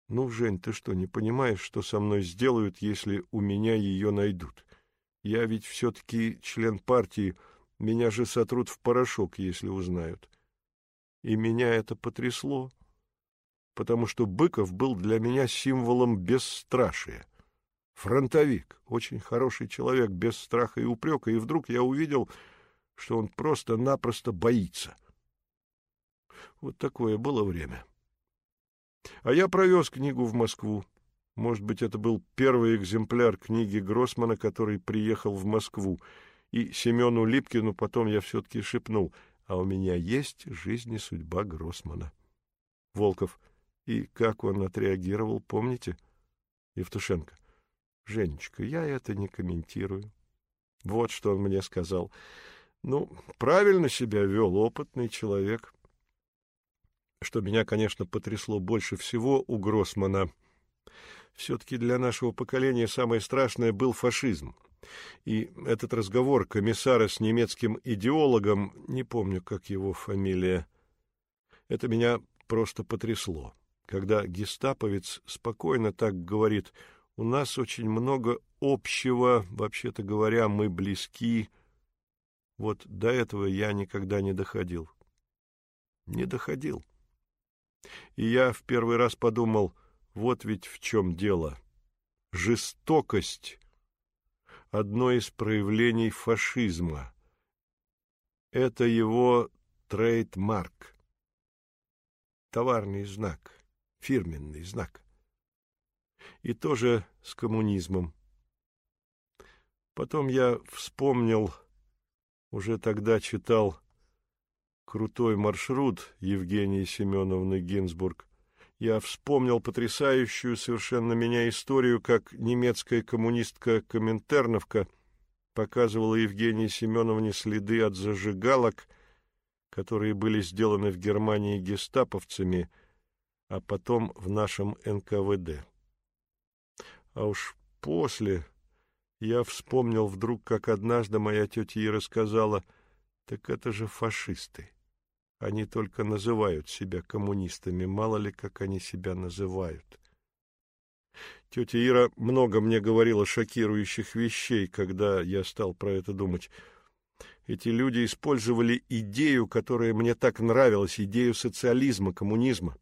Ну, Жень, ты что, не понимаешь, что со мной сделают, если у меня ее найдут? Я ведь все-таки член партии, меня же сотрут в порошок, если узнают. И меня это потрясло, потому что Быков был для меня символом бесстрашия фронтовик, очень хороший человек, без страха и упрека, и вдруг я увидел, что он просто-напросто боится. Вот такое было время. А я провез книгу в Москву. Может быть, это был первый экземпляр книги Гроссмана, который приехал в Москву. И Семену Липкину потом я все-таки шепнул, а у меня есть жизнь и судьба Гроссмана. Волков. И как он отреагировал, помните? Евтушенко. Женечка, я это не комментирую. Вот что он мне сказал. Ну, правильно себя вел опытный человек. Что меня, конечно, потрясло больше всего у Гроссмана. Все-таки для нашего поколения самое страшное был фашизм. И этот разговор комиссара с немецким идеологом, не помню, как его фамилия, это меня просто потрясло. Когда гестаповец спокойно так говорит, у нас очень много общего, вообще-то говоря, мы близки. Вот до этого я никогда не доходил. Не доходил. И я в первый раз подумал, вот ведь в чем дело. Жестокость — одно из проявлений фашизма. Это его трейдмарк, товарный знак, фирменный знак. И тоже с коммунизмом. Потом я вспомнил, уже тогда читал крутой маршрут Евгении Семеновны Гинзбург, я вспомнил потрясающую совершенно меня историю, как немецкая коммунистка Коминтерновка показывала Евгении Семеновне следы от зажигалок, которые были сделаны в Германии гестаповцами, а потом в нашем НКВД. А уж после я вспомнил вдруг, как однажды моя тетя Ира сказала, «Так это же фашисты». Они только называют себя коммунистами, мало ли, как они себя называют. Тетя Ира много мне говорила шокирующих вещей, когда я стал про это думать. Эти люди использовали идею, которая мне так нравилась, идею социализма, коммунизма.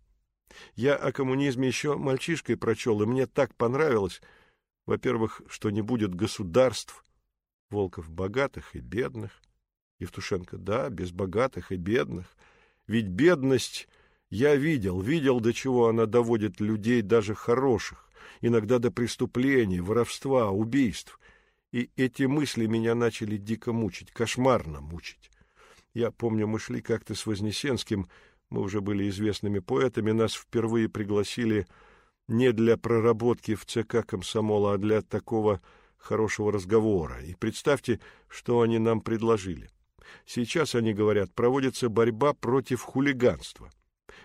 Я о коммунизме еще мальчишкой прочел, и мне так понравилось. Во-первых, что не будет государств, Волков богатых и бедных, Евтушенко, да, без богатых и бедных. Ведь бедность я видел, видел, до чего она доводит людей, даже хороших, иногда до преступлений, воровства, убийств. И эти мысли меня начали дико мучить, кошмарно мучить. Я помню, мы шли как-то с Вознесенским, мы уже были известными поэтами, нас впервые пригласили не для проработки в ЦК комсомола, а для такого хорошего разговора. И представьте, что они нам предложили. Сейчас, они говорят, проводится борьба против хулиганства.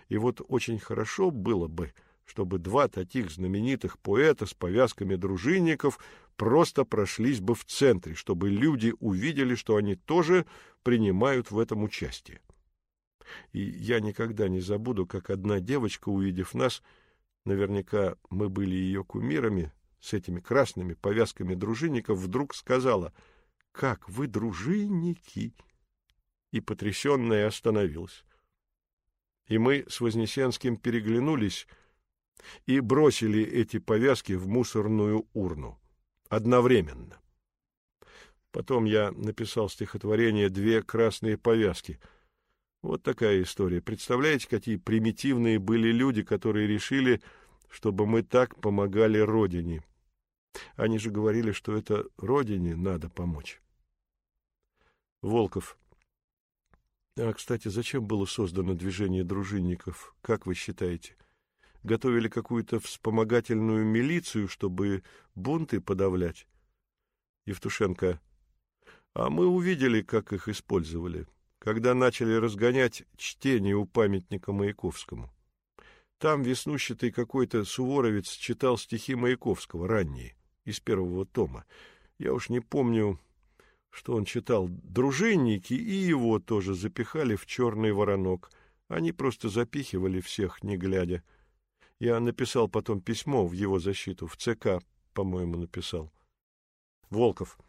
И вот очень хорошо было бы, чтобы два таких знаменитых поэта с повязками дружинников просто прошлись бы в центре, чтобы люди увидели, что они тоже принимают в этом участие. И я никогда не забуду, как одна девочка, увидев нас, наверняка мы были ее кумирами, с этими красными повязками дружинников, вдруг сказала, «Как вы дружинники!» И потрясенная остановилась. И мы с Вознесенским переглянулись и бросили эти повязки в мусорную урну. Одновременно. Потом я написал стихотворение «Две красные повязки». Вот такая история. Представляете, какие примитивные были люди, которые решили, чтобы мы так помогали Родине. Они же говорили, что это Родине надо помочь. Волков. А, кстати, зачем было создано движение дружинников, как вы считаете? Готовили какую-то вспомогательную милицию, чтобы бунты подавлять? Евтушенко. А мы увидели, как их использовали, когда начали разгонять чтение у памятника Маяковскому. Там веснущатый какой-то суворовец читал стихи Маяковского, ранние, из первого тома. Я уж не помню, что он читал «Дружинники», и его тоже запихали в черный воронок. Они просто запихивали всех, не глядя. Я написал потом письмо в его защиту, в ЦК, по-моему, написал. Волков.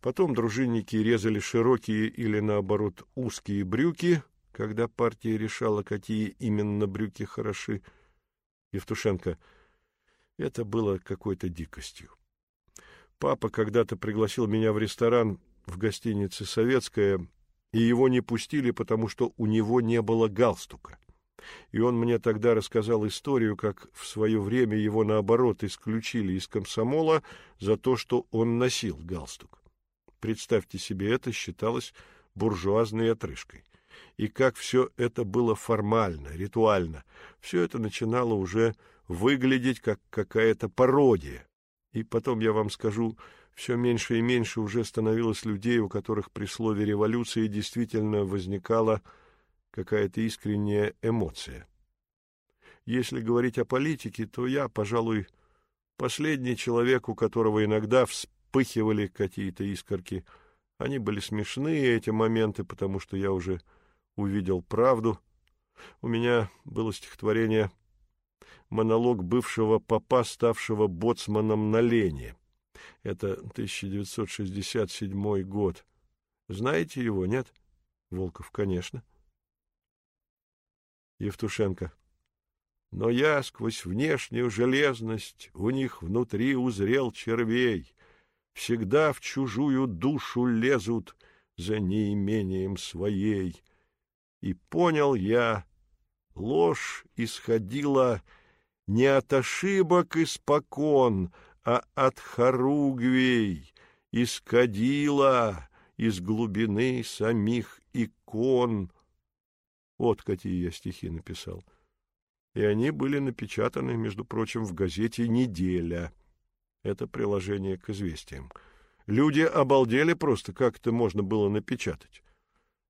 Потом дружинники резали широкие или, наоборот, узкие брюки, когда партия решала, какие именно брюки хороши. Евтушенко. Это было какой-то дикостью. Папа когда-то пригласил меня в ресторан в гостинице «Советская», и его не пустили, потому что у него не было галстука. И он мне тогда рассказал историю, как в свое время его, наоборот, исключили из комсомола за то, что он носил галстук. Представьте себе, это считалось буржуазной отрыжкой. И как все это было формально, ритуально. Все это начинало уже выглядеть как какая-то пародия. И потом я вам скажу, все меньше и меньше уже становилось людей, у которых при слове «революция» действительно возникала какая-то искренняя эмоция. Если говорить о политике, то я, пожалуй, последний человек, у которого иногда вспыхивали какие-то искорки. Они были смешные, эти моменты, потому что я уже увидел правду. У меня было стихотворение «Монолог бывшего папа, ставшего боцманом на Лене». Это 1967 год. Знаете его, нет? Волков, конечно. Евтушенко. Но я сквозь внешнюю железность у них внутри узрел червей. Всегда в чужую душу лезут за неимением своей. И понял я, ложь исходила не от ошибок испокон, а от хоругвей, исходила из глубины самих икон. Вот какие я стихи написал. И они были напечатаны, между прочим, в газете «Неделя». Это приложение к известиям. Люди обалдели просто, как это можно было напечатать.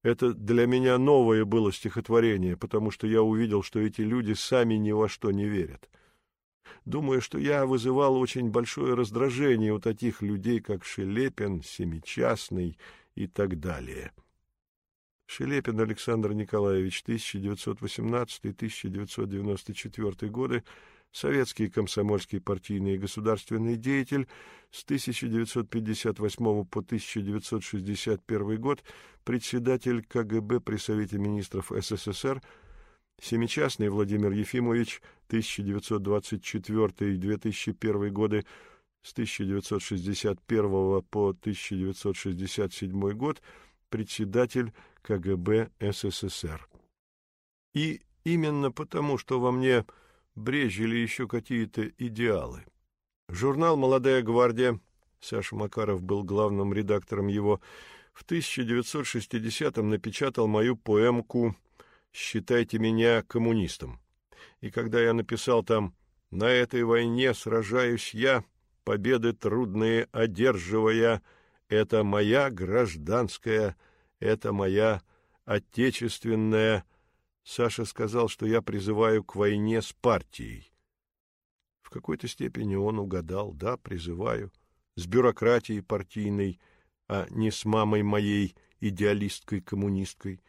Это для меня новое было стихотворение, потому что я увидел, что эти люди сами ни во что не верят. Думаю, что я вызывал очень большое раздражение у таких людей, как Шелепин, Семичастный и так далее. Шелепин Александр Николаевич, 1918-1994 годы, советский комсомольский партийный и государственный деятель, с 1958 по 1961 год председатель КГБ при Совете министров СССР, семичастный Владимир Ефимович, 1924-2001 годы, с 1961 по 1967 год, председатель КГБ СССР. И именно потому, что во мне брежели еще какие-то идеалы. Журнал «Молодая гвардия», Саша Макаров был главным редактором его, в 1960-м напечатал мою поэмку «Считайте меня коммунистом». И когда я написал там «На этой войне сражаюсь я, победы трудные одерживая, это моя гражданская это моя отечественная... Саша сказал, что я призываю к войне с партией. В какой-то степени он угадал. Да, призываю. С бюрократией партийной, а не с мамой моей идеалисткой-коммунисткой.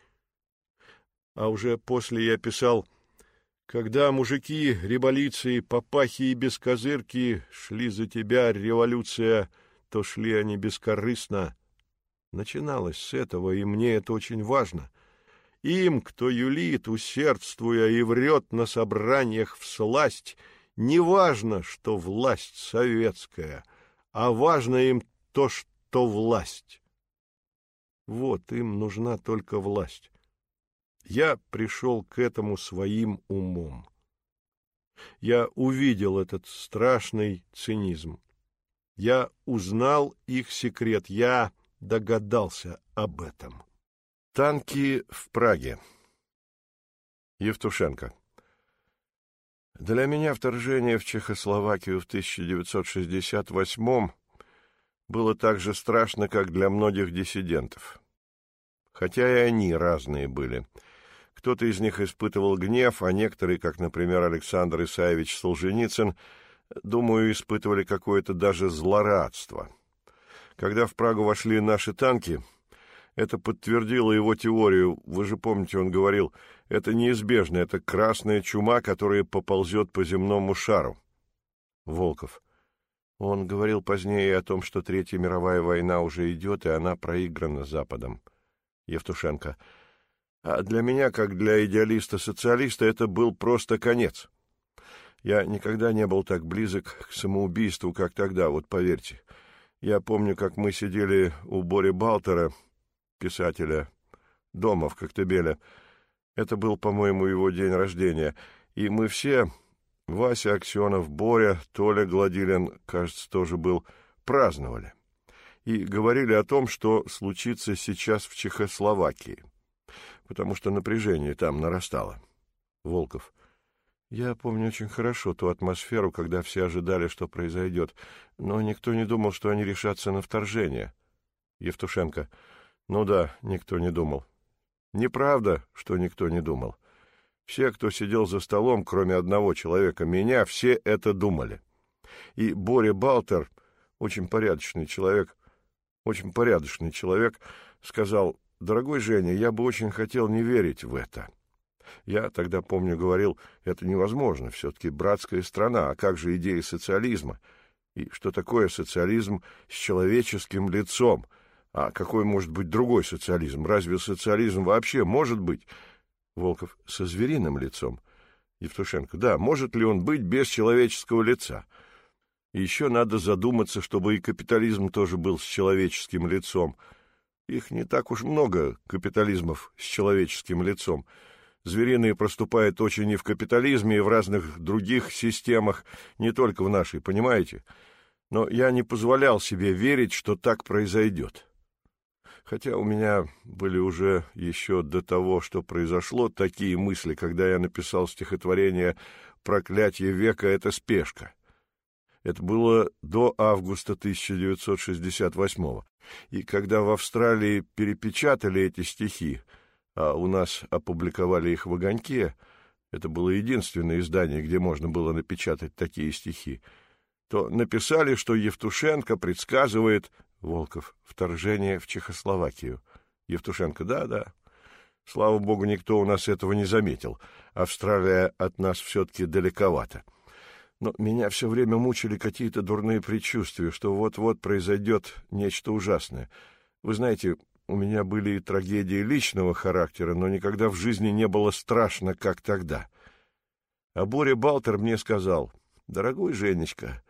А уже после я писал, когда мужики, риболицы, папахи и бескозырки шли за тебя, революция, то шли они бескорыстно, начиналось с этого, и мне это очень важно. Им, кто юлит, усердствуя и врет на собраниях в сласть, не важно, что власть советская, а важно им то, что власть. Вот, им нужна только власть. Я пришел к этому своим умом. Я увидел этот страшный цинизм. Я узнал их секрет. Я догадался об этом. Танки в Праге. Евтушенко. Для меня вторжение в Чехословакию в 1968 было так же страшно, как для многих диссидентов. Хотя и они разные были. Кто-то из них испытывал гнев, а некоторые, как, например, Александр Исаевич Солженицын, думаю, испытывали какое-то даже злорадство — когда в Прагу вошли наши танки, это подтвердило его теорию. Вы же помните, он говорил, это неизбежно, это красная чума, которая поползет по земному шару. Волков. Он говорил позднее о том, что Третья мировая война уже идет, и она проиграна Западом. Евтушенко. А для меня, как для идеалиста-социалиста, это был просто конец. Я никогда не был так близок к самоубийству, как тогда, вот поверьте. Я помню, как мы сидели у Бори Балтера, писателя, дома в Коктебеле. Это был, по-моему, его день рождения. И мы все, Вася Аксенов, Боря, Толя Гладилин, кажется, тоже был, праздновали. И говорили о том, что случится сейчас в Чехословакии, потому что напряжение там нарастало. Волков. Я помню очень хорошо ту атмосферу, когда все ожидали, что произойдет, но никто не думал, что они решатся на вторжение. Евтушенко. Ну да, никто не думал. Неправда, что никто не думал. Все, кто сидел за столом, кроме одного человека, меня, все это думали. И Боря Балтер, очень порядочный человек, очень порядочный человек, сказал, «Дорогой Женя, я бы очень хотел не верить в это». Я тогда, помню, говорил, это невозможно, все-таки братская страна, а как же идея социализма? И что такое социализм с человеческим лицом? А какой может быть другой социализм? Разве социализм вообще может быть? Волков со звериным лицом. Евтушенко. Да, может ли он быть без человеческого лица? И еще надо задуматься, чтобы и капитализм тоже был с человеческим лицом. Их не так уж много, капитализмов с человеческим лицом. Звериные проступают очень и в капитализме, и в разных других системах, не только в нашей, понимаете? Но я не позволял себе верить, что так произойдет. Хотя у меня были уже еще до того, что произошло, такие мысли, когда я написал стихотворение «Проклятие века — это спешка». Это было до августа 1968 -го. И когда в Австралии перепечатали эти стихи, а у нас опубликовали их в «Огоньке», это было единственное издание, где можно было напечатать такие стихи, то написали, что Евтушенко предсказывает Волков вторжение в Чехословакию. Евтушенко, да-да. Слава богу, никто у нас этого не заметил. Австралия от нас все-таки далековато. Но меня все время мучили какие-то дурные предчувствия, что вот-вот произойдет нечто ужасное. Вы знаете, у меня были и трагедии личного характера, но никогда в жизни не было страшно, как тогда. А Боря Балтер мне сказал, «Дорогой Женечка,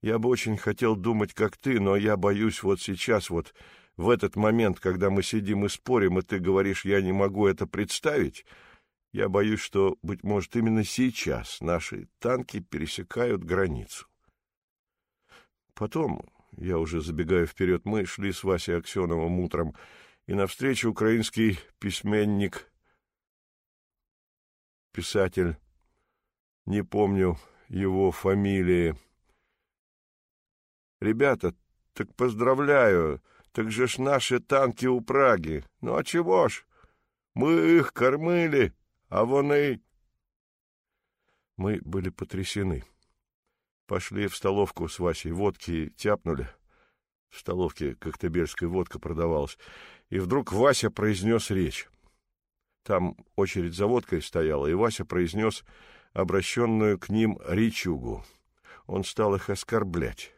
я бы очень хотел думать, как ты, но я боюсь вот сейчас, вот в этот момент, когда мы сидим и спорим, и ты говоришь, я не могу это представить, я боюсь, что, быть может, именно сейчас наши танки пересекают границу». Потом, я уже забегаю вперед, мы шли с Васей Аксеновым утром и навстречу украинский письменник, писатель, не помню его фамилии. Ребята, так поздравляю, так же ж наши танки у Праги. Ну а чего ж? Мы их кормили, а вони... Мы были потрясены. Пошли в столовку с Васей, водки тяпнули. В столовке коктебельская водка продавалась и вдруг Вася произнес речь. Там очередь за водкой стояла, и Вася произнес обращенную к ним речугу. Он стал их оскорблять.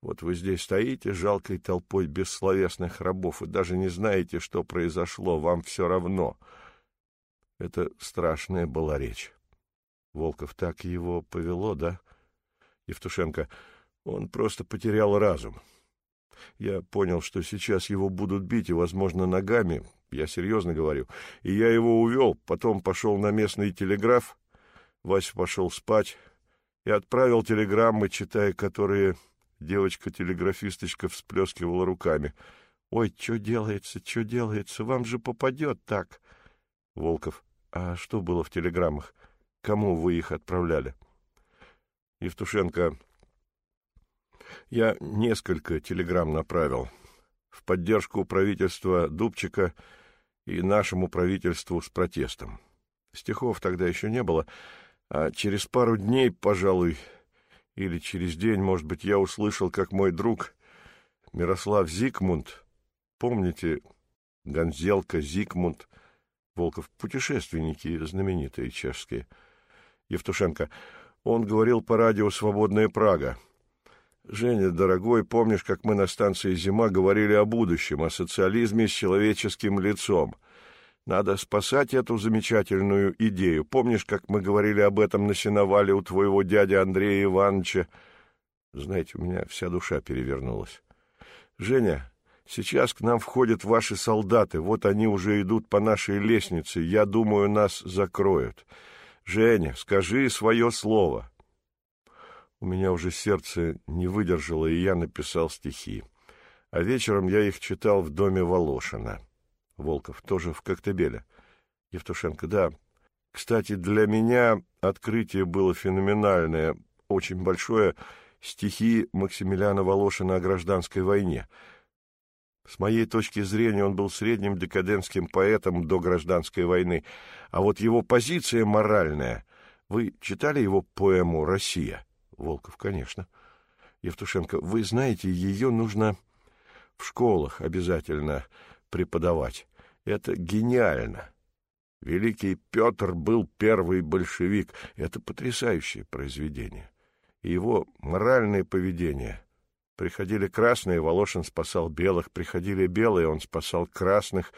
Вот вы здесь стоите жалкой толпой бессловесных рабов и даже не знаете, что произошло, вам все равно. Это страшная была речь. Волков так его повело, да? Евтушенко, он просто потерял разум. Я понял, что сейчас его будут бить, и, возможно, ногами. Я серьезно говорю. И я его увел, потом пошел на местный телеграф. Вася пошел спать и отправил телеграммы, читая которые девочка-телеграфисточка всплескивала руками. «Ой, что делается, что делается? Вам же попадет так!» Волков. «А что было в телеграммах? Кому вы их отправляли?» Евтушенко. Я несколько телеграмм направил в поддержку правительства Дубчика и нашему правительству с протестом. Стихов тогда еще не было, а через пару дней, пожалуй, или через день, может быть, я услышал, как мой друг Мирослав Зигмунд, помните, Гонзелка, Зигмунд, Волков, путешественники знаменитые чешские, Евтушенко, он говорил по радио «Свободная Прага», Женя, дорогой, помнишь, как мы на станции «Зима» говорили о будущем, о социализме с человеческим лицом? Надо спасать эту замечательную идею. Помнишь, как мы говорили об этом на сеновале у твоего дяди Андрея Ивановича? Знаете, у меня вся душа перевернулась. Женя, Сейчас к нам входят ваши солдаты, вот они уже идут по нашей лестнице, я думаю, нас закроют. Женя, скажи свое слово. У меня уже сердце не выдержало, и я написал стихи. А вечером я их читал в доме Волошина. Волков тоже в Коктебеле. Евтушенко, да. Кстати, для меня открытие было феноменальное, очень большое, стихи Максимилиана Волошина о гражданской войне. С моей точки зрения, он был средним декадентским поэтом до гражданской войны. А вот его позиция моральная... Вы читали его поэму «Россия»? Волков, конечно. Евтушенко, вы знаете, ее нужно в школах обязательно преподавать. Это гениально. Великий Петр был первый большевик. Это потрясающее произведение. И его моральное поведение. Приходили красные, Волошин спасал белых, приходили белые, он спасал красных,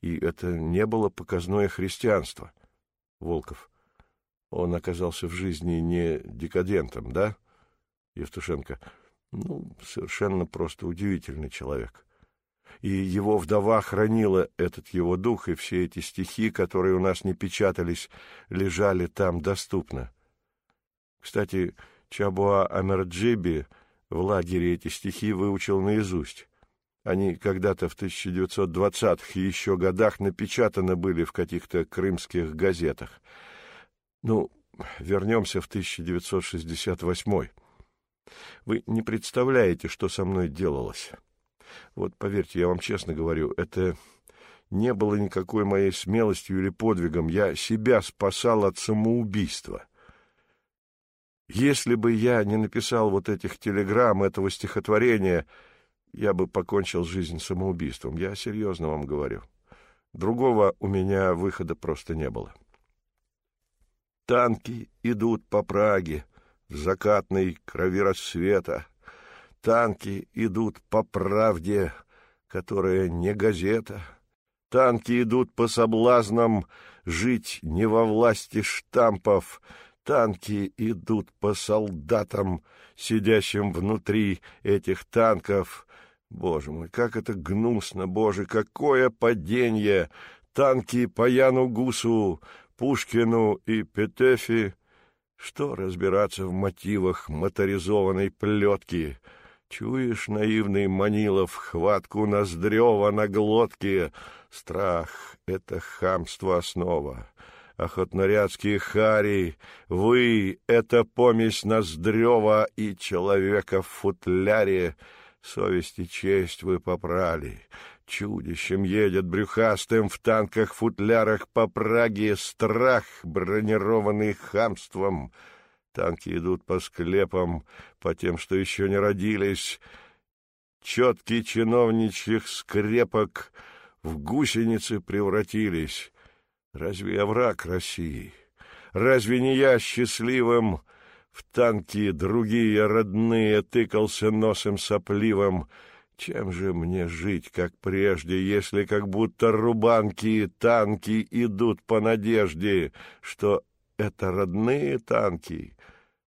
и это не было показное христианство. Волков. Он оказался в жизни не декадентом, да? Евтушенко. Ну, совершенно просто удивительный человек и его вдова хранила этот его дух, и все эти стихи, которые у нас не печатались, лежали там доступно. Кстати, Чабуа Амерджиби в лагере эти стихи выучил наизусть. Они когда-то в 1920-х и еще годах напечатаны были в каких-то крымских газетах. Ну, вернемся в 1968 -й. Вы не представляете, что со мной делалось. Вот поверьте, я вам честно говорю, это не было никакой моей смелостью или подвигом. Я себя спасал от самоубийства. Если бы я не написал вот этих телеграмм, этого стихотворения, я бы покончил жизнь самоубийством. Я серьезно вам говорю. Другого у меня выхода просто не было. Танки идут по Праге в закатной крови рассвета. Танки идут по правде, которая не газета. Танки идут по соблазнам жить не во власти штампов. Танки идут по солдатам, сидящим внутри этих танков. Боже мой, как это гнусно, боже, какое падение! Танки по Яну Гусу, Пушкину и Петефи. Что разбираться в мотивах моторизованной плетки — Чуешь, наивный Манилов, хватку Ноздрева на глотке? Страх — это хамство основа. Охотнорядские хари, вы — это помесь Ноздрева и человека в футляре. Совесть и честь вы попрали. Чудищем едет брюхастым в танках-футлярах по Праге страх, бронированный хамством — Танки идут по склепам, по тем, что еще не родились. Четкие чиновничьих скрепок в гусеницы превратились. Разве я враг России? Разве не я счастливым в танки другие родные тыкался носом сопливым? Чем же мне жить, как прежде, если как будто рубанки танки идут по надежде, что это родные танки?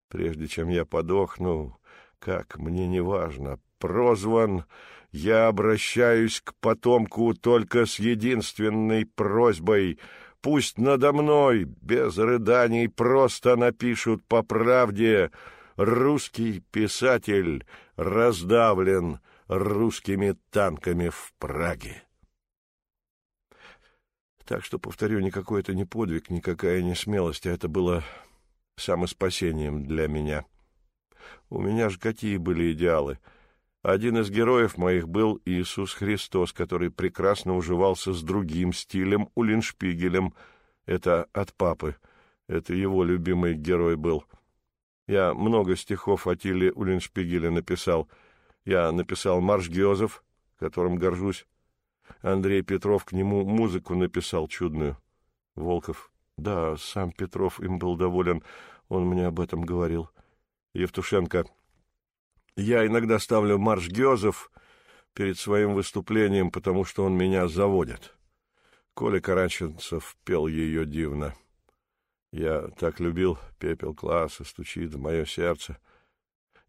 Прежде чем я подохну, как мне не важно, прозван, я обращаюсь к потомку только с единственной просьбой — Пусть надо мной, без рыданий, просто напишут по правде «Русский писатель раздавлен русскими танками в Праге». Так что, повторю, никакой это не подвиг, никакая не смелость, а это было самоспасением для меня. У меня же какие были идеалы. Один из героев моих был Иисус Христос, который прекрасно уживался с другим стилем Улиншпигелем. Это от папы. Это его любимый герой был. Я много стихов о Тиле Улиншпигеля написал. Я написал «Марш Геозов», которым горжусь. Андрей Петров к нему музыку написал чудную. Волков да, сам Петров им был доволен, он мне об этом говорил. Евтушенко. Я иногда ставлю марш Гёзов перед своим выступлением, потому что он меня заводит. Коля Караченцев пел ее дивно. Я так любил пепел класса, стучит в мое сердце.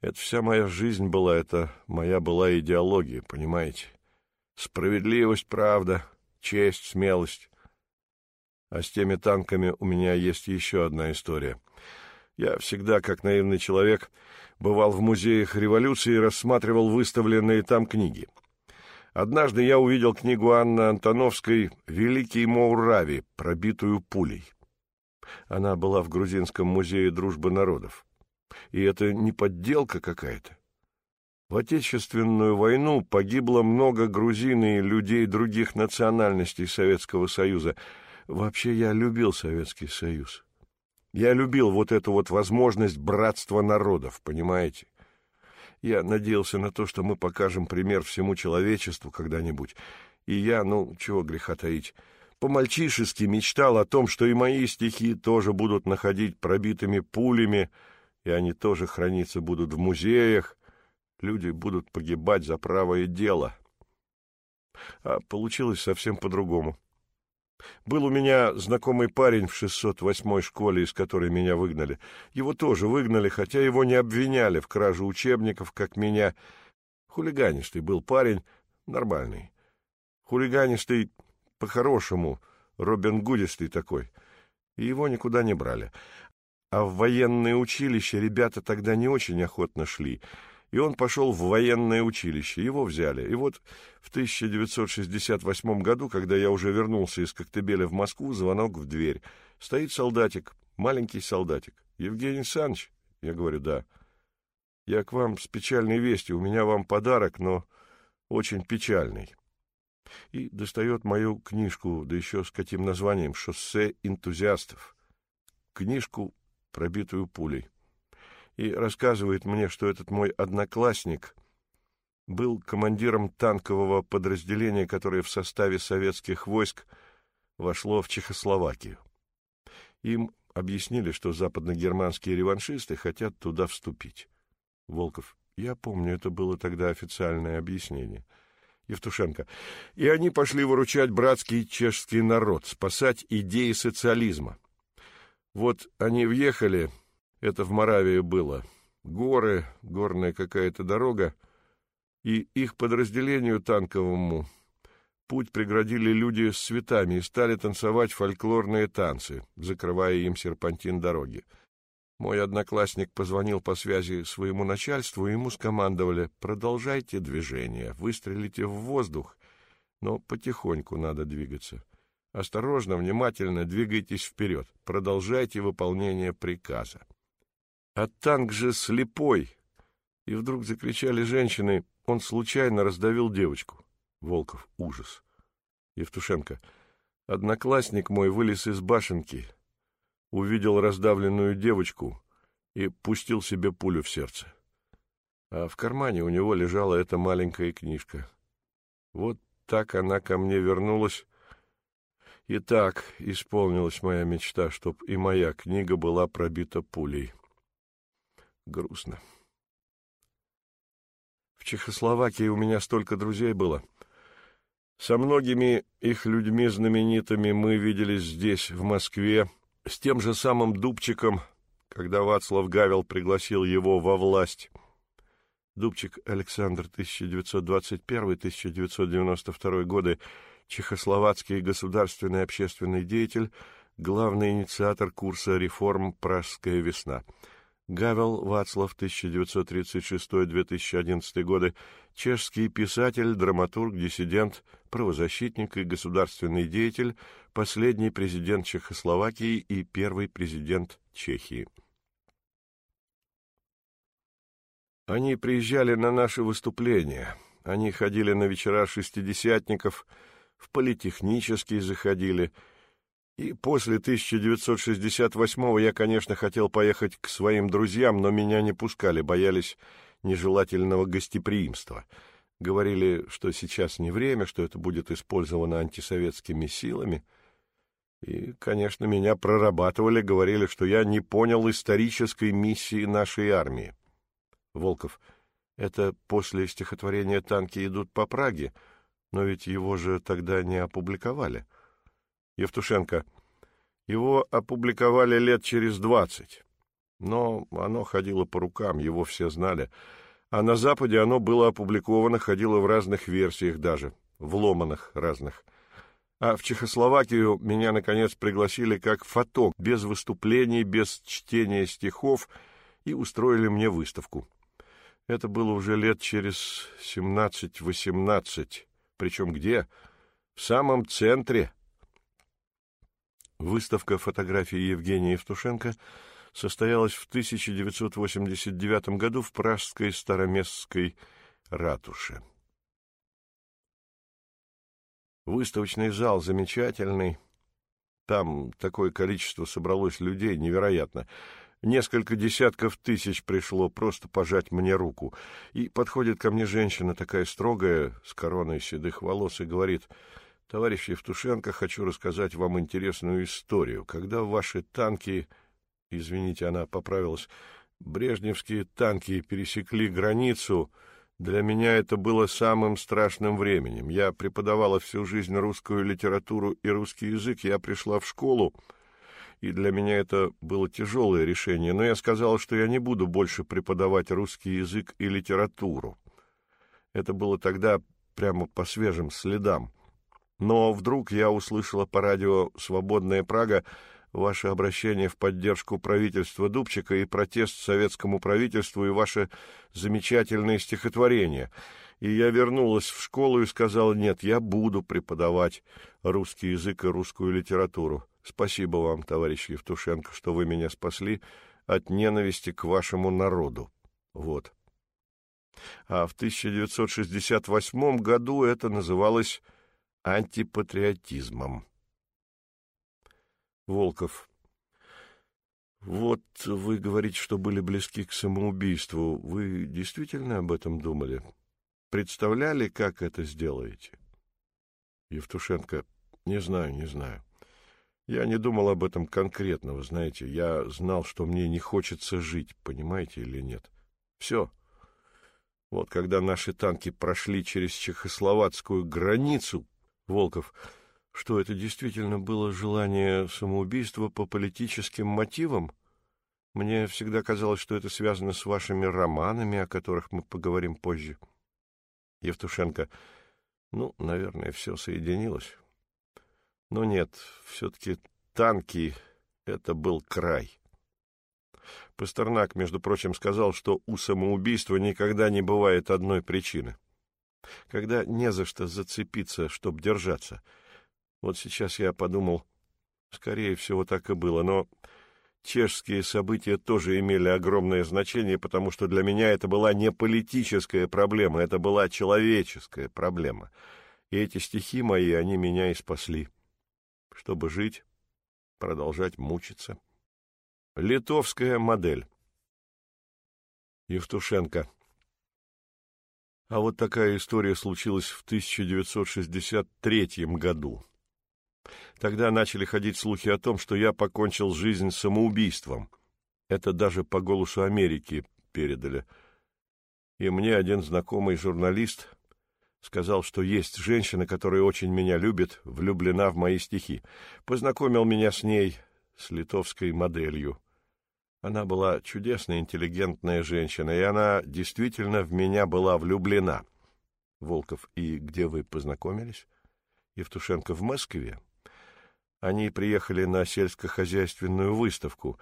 Это вся моя жизнь была, это моя была идеология, понимаете? Справедливость, правда, честь, смелость. А с теми танками у меня есть еще одна история. Я всегда, как наивный человек, бывал в музеях революции и рассматривал выставленные там книги. Однажды я увидел книгу Анны Антоновской «Великий Моурави», пробитую пулей. Она была в Грузинском музее дружбы народов. И это не подделка какая-то. В Отечественную войну погибло много грузин и людей других национальностей Советского Союза. Вообще я любил Советский Союз. Я любил вот эту вот возможность братства народов, понимаете? Я надеялся на то, что мы покажем пример всему человечеству когда-нибудь. И я, ну, чего греха таить, по-мальчишески мечтал о том, что и мои стихи тоже будут находить пробитыми пулями, и они тоже храниться будут в музеях, люди будут погибать за правое дело. А получилось совсем по-другому. Был у меня знакомый парень в 608-й школе, из которой меня выгнали. Его тоже выгнали, хотя его не обвиняли в краже учебников, как меня. Хулиганистый был парень, нормальный. Хулиганистый по-хорошему, Робин Гудистый такой. И его никуда не брали. А в военное училище ребята тогда не очень охотно шли — и он пошел в военное училище. Его взяли. И вот в 1968 году, когда я уже вернулся из Коктебеля в Москву, звонок в дверь. Стоит солдатик, маленький солдатик. «Евгений Саныч?» Я говорю, «Да». «Я к вам с печальной вестью. У меня вам подарок, но очень печальный». И достает мою книжку, да еще с каким названием «Шоссе энтузиастов». Книжку, пробитую пулей и рассказывает мне, что этот мой одноклассник был командиром танкового подразделения, которое в составе советских войск вошло в Чехословакию. Им объяснили, что западногерманские реваншисты хотят туда вступить. Волков. Я помню, это было тогда официальное объяснение. Евтушенко. И они пошли выручать братский чешский народ, спасать идеи социализма. Вот они въехали это в Моравии было. Горы, горная какая-то дорога, и их подразделению танковому путь преградили люди с цветами и стали танцевать фольклорные танцы, закрывая им серпантин дороги. Мой одноклассник позвонил по связи своему начальству, и ему скомандовали «Продолжайте движение, выстрелите в воздух, но потихоньку надо двигаться. Осторожно, внимательно двигайтесь вперед, продолжайте выполнение приказа». А танк же слепой. И вдруг закричали женщины, он случайно раздавил девочку. Волков, ужас. Евтушенко, одноклассник мой вылез из башенки, увидел раздавленную девочку и пустил себе пулю в сердце. А в кармане у него лежала эта маленькая книжка. Вот так она ко мне вернулась, и так исполнилась моя мечта, чтоб и моя книга была пробита пулей грустно. В Чехословакии у меня столько друзей было. Со многими их людьми знаменитыми мы виделись здесь, в Москве, с тем же самым Дубчиком, когда Вацлав Гавел пригласил его во власть. Дубчик Александр, 1921-1992 годы, чехословацкий государственный общественный деятель, главный инициатор курса реформ «Пражская весна». Гавел Вацлав, 1936-2011 годы, чешский писатель, драматург, диссидент, правозащитник и государственный деятель, последний президент Чехословакии и первый президент Чехии. Они приезжали на наши выступления, они ходили на вечера шестидесятников, в политехнический заходили – и после 1968-го я, конечно, хотел поехать к своим друзьям, но меня не пускали, боялись нежелательного гостеприимства. Говорили, что сейчас не время, что это будет использовано антисоветскими силами. И, конечно, меня прорабатывали, говорили, что я не понял исторической миссии нашей армии. Волков. Это после стихотворения «Танки идут по Праге», но ведь его же тогда не опубликовали. — Евтушенко. Его опубликовали лет через двадцать. Но оно ходило по рукам, его все знали. А на Западе оно было опубликовано, ходило в разных версиях даже. в ломанах разных. А в Чехословакию меня, наконец, пригласили как фоток, без выступлений, без чтения стихов, и устроили мне выставку. Это было уже лет через семнадцать-восемнадцать, причем где? В самом центре. Выставка фотографий Евгения Евтушенко состоялась в 1989 году в Пражской Староместской ратуше. Выставочный зал замечательный. Там такое количество собралось людей, невероятно. Несколько десятков тысяч пришло просто пожать мне руку. И подходит ко мне женщина такая строгая, с короной седых волос, и говорит, «Товарищ Евтушенко, хочу рассказать вам интересную историю. Когда ваши танки, извините, она поправилась, брежневские танки пересекли границу, для меня это было самым страшным временем. Я преподавала всю жизнь русскую литературу и русский язык, я пришла в школу, и для меня это было тяжелое решение, но я сказала, что я не буду больше преподавать русский язык и литературу. Это было тогда прямо по свежим следам. Но вдруг я услышала по радио «Свободная Прага» ваше обращение в поддержку правительства Дубчика и протест советскому правительству и ваше замечательное стихотворение. И я вернулась в школу и сказала, нет, я буду преподавать русский язык и русскую литературу. Спасибо вам, товарищ Евтушенко, что вы меня спасли от ненависти к вашему народу. Вот. А в 1968 году это называлось антипатриотизмом. Волков. Вот вы говорите, что были близки к самоубийству. Вы действительно об этом думали? Представляли, как это сделаете? Евтушенко. Не знаю, не знаю. Я не думал об этом конкретно, вы знаете. Я знал, что мне не хочется жить, понимаете или нет. Все. Вот когда наши танки прошли через чехословацкую границу, Волков, что это действительно было желание самоубийства по политическим мотивам? Мне всегда казалось, что это связано с вашими романами, о которых мы поговорим позже. Евтушенко. Ну, наверное, все соединилось. Но нет, все-таки танки — это был край. Пастернак, между прочим, сказал, что у самоубийства никогда не бывает одной причины. Когда не за что зацепиться, чтобы держаться — вот сейчас я подумал, скорее всего, так и было, но чешские события тоже имели огромное значение, потому что для меня это была не политическая проблема, это была человеческая проблема. И эти стихи мои, они меня и спасли. Чтобы жить, продолжать мучиться. Литовская модель. Евтушенко. А вот такая история случилась в 1963 году. Тогда начали ходить слухи о том, что я покончил жизнь самоубийством. Это даже по «Голосу Америки» передали. И мне один знакомый журналист сказал, что есть женщина, которая очень меня любит, влюблена в мои стихи. Познакомил меня с ней, с литовской моделью. Она была чудесная, интеллигентная женщина, и она действительно в меня была влюблена. Волков, и где вы познакомились? Евтушенко в Москве. Они приехали на сельскохозяйственную выставку.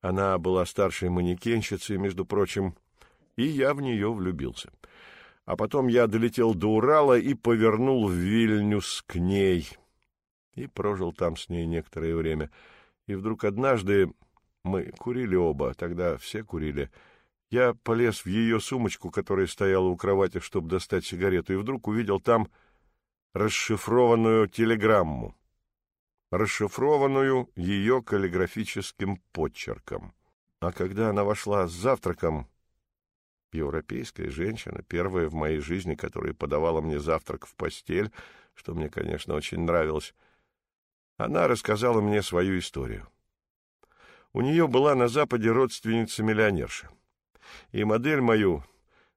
Она была старшей манекенщицей, между прочим, и я в нее влюбился. А потом я долетел до Урала и повернул в Вильнюс к ней. И прожил там с ней некоторое время. И вдруг однажды мы курили оба, тогда все курили. Я полез в ее сумочку, которая стояла у кровати, чтобы достать сигарету, и вдруг увидел там расшифрованную телеграмму расшифрованную ее каллиграфическим подчерком. А когда она вошла с завтраком, европейская женщина, первая в моей жизни, которая подавала мне завтрак в постель, что мне, конечно, очень нравилось, она рассказала мне свою историю. У нее была на Западе родственница-миллионерша, и модель мою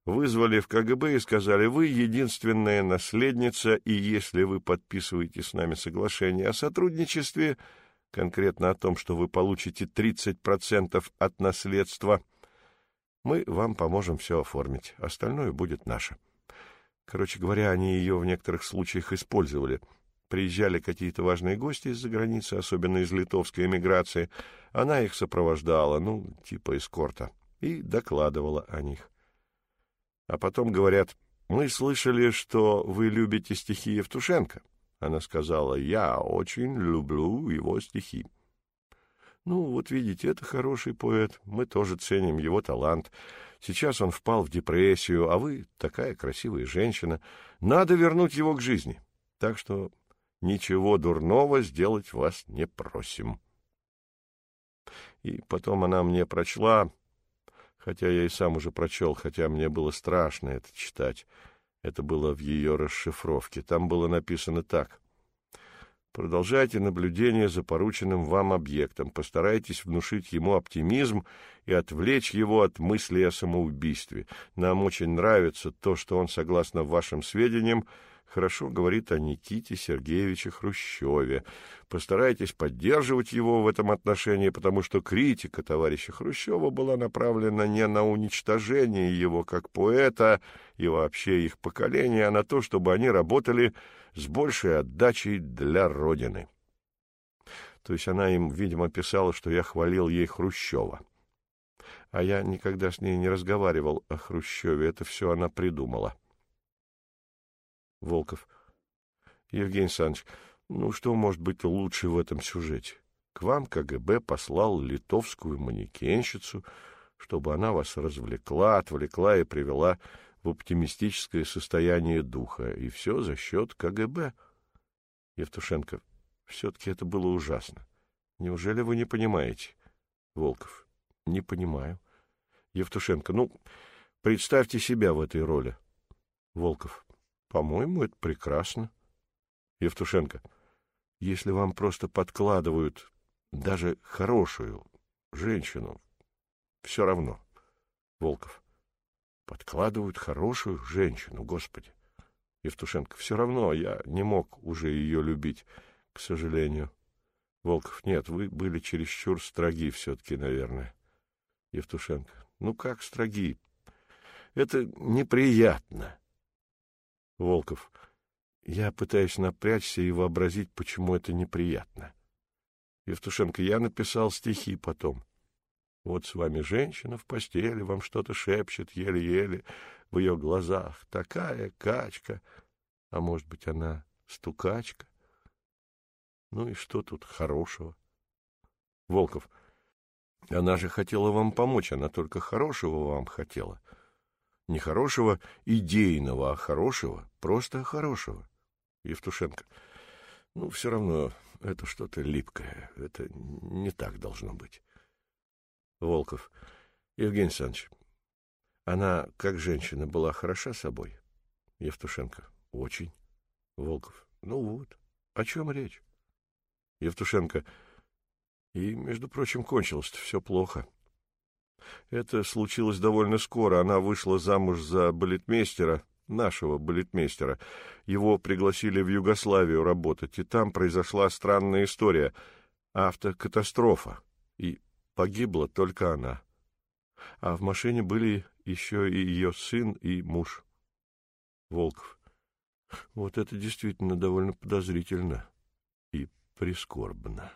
вызвали в КГБ и сказали, вы единственная наследница, и если вы подписываете с нами соглашение о сотрудничестве, конкретно о том, что вы получите 30% от наследства, мы вам поможем все оформить, остальное будет наше. Короче говоря, они ее в некоторых случаях использовали. Приезжали какие-то важные гости из-за границы, особенно из литовской эмиграции. Она их сопровождала, ну, типа эскорта, и докладывала о них. А потом говорят, мы слышали, что вы любите стихи Евтушенко. Она сказала, я очень люблю его стихи. Ну, вот видите, это хороший поэт, мы тоже ценим его талант. Сейчас он впал в депрессию, а вы такая красивая женщина. Надо вернуть его к жизни. Так что ничего дурного сделать вас не просим. И потом она мне прочла, хотя я и сам уже прочел, хотя мне было страшно это читать. Это было в ее расшифровке. Там было написано так. Продолжайте наблюдение за порученным вам объектом, постарайтесь внушить ему оптимизм и отвлечь его от мысли о самоубийстве. Нам очень нравится то, что он, согласно вашим сведениям, хорошо говорит о Никите Сергеевиче Хрущеве. Постарайтесь поддерживать его в этом отношении, потому что критика товарища Хрущева была направлена не на уничтожение его как поэта и вообще их поколения, а на то, чтобы они работали с большей отдачей для Родины. То есть она им, видимо, писала, что я хвалил ей Хрущева. А я никогда с ней не разговаривал о Хрущеве, это все она придумала. Волков. Евгений Александрович, ну что может быть лучше в этом сюжете? К вам КГБ послал литовскую манекенщицу, чтобы она вас развлекла, отвлекла и привела в оптимистическое состояние духа, и все за счет КГБ. Евтушенко, все-таки это было ужасно. Неужели вы не понимаете? Волков, не понимаю. Евтушенко, ну, представьте себя в этой роли. Волков, по-моему, это прекрасно. Евтушенко, если вам просто подкладывают даже хорошую женщину, все равно. Волков, подкладывают хорошую женщину, господи. Евтушенко, все равно я не мог уже ее любить, к сожалению. Волков, нет, вы были чересчур строги все-таки, наверное. Евтушенко, ну как строги? Это неприятно. Волков. Я пытаюсь напрячься и вообразить, почему это неприятно. Евтушенко. Я написал стихи потом. Вот с вами женщина в постели, вам что-то шепчет еле-еле в ее глазах. Такая качка. А может быть, она стукачка? Ну и что тут хорошего? Волков. Она же хотела вам помочь, она только хорошего вам хотела. Не хорошего идейного, а хорошего, просто хорошего. Евтушенко. Ну, все равно, это что-то липкое. Это не так должно быть. Волков. Евгений Александрович, она, как женщина, была хороша собой? Евтушенко. Очень. Волков. Ну вот, о чем речь? Евтушенко. И, между прочим, кончилось все плохо. Это случилось довольно скоро. Она вышла замуж за балетмейстера, нашего балетмейстера. Его пригласили в Югославию работать, и там произошла странная история. Автокатастрофа. И погибла только она. А в машине были еще и ее сын и муж. Волков. Вот это действительно довольно подозрительно и прискорбно.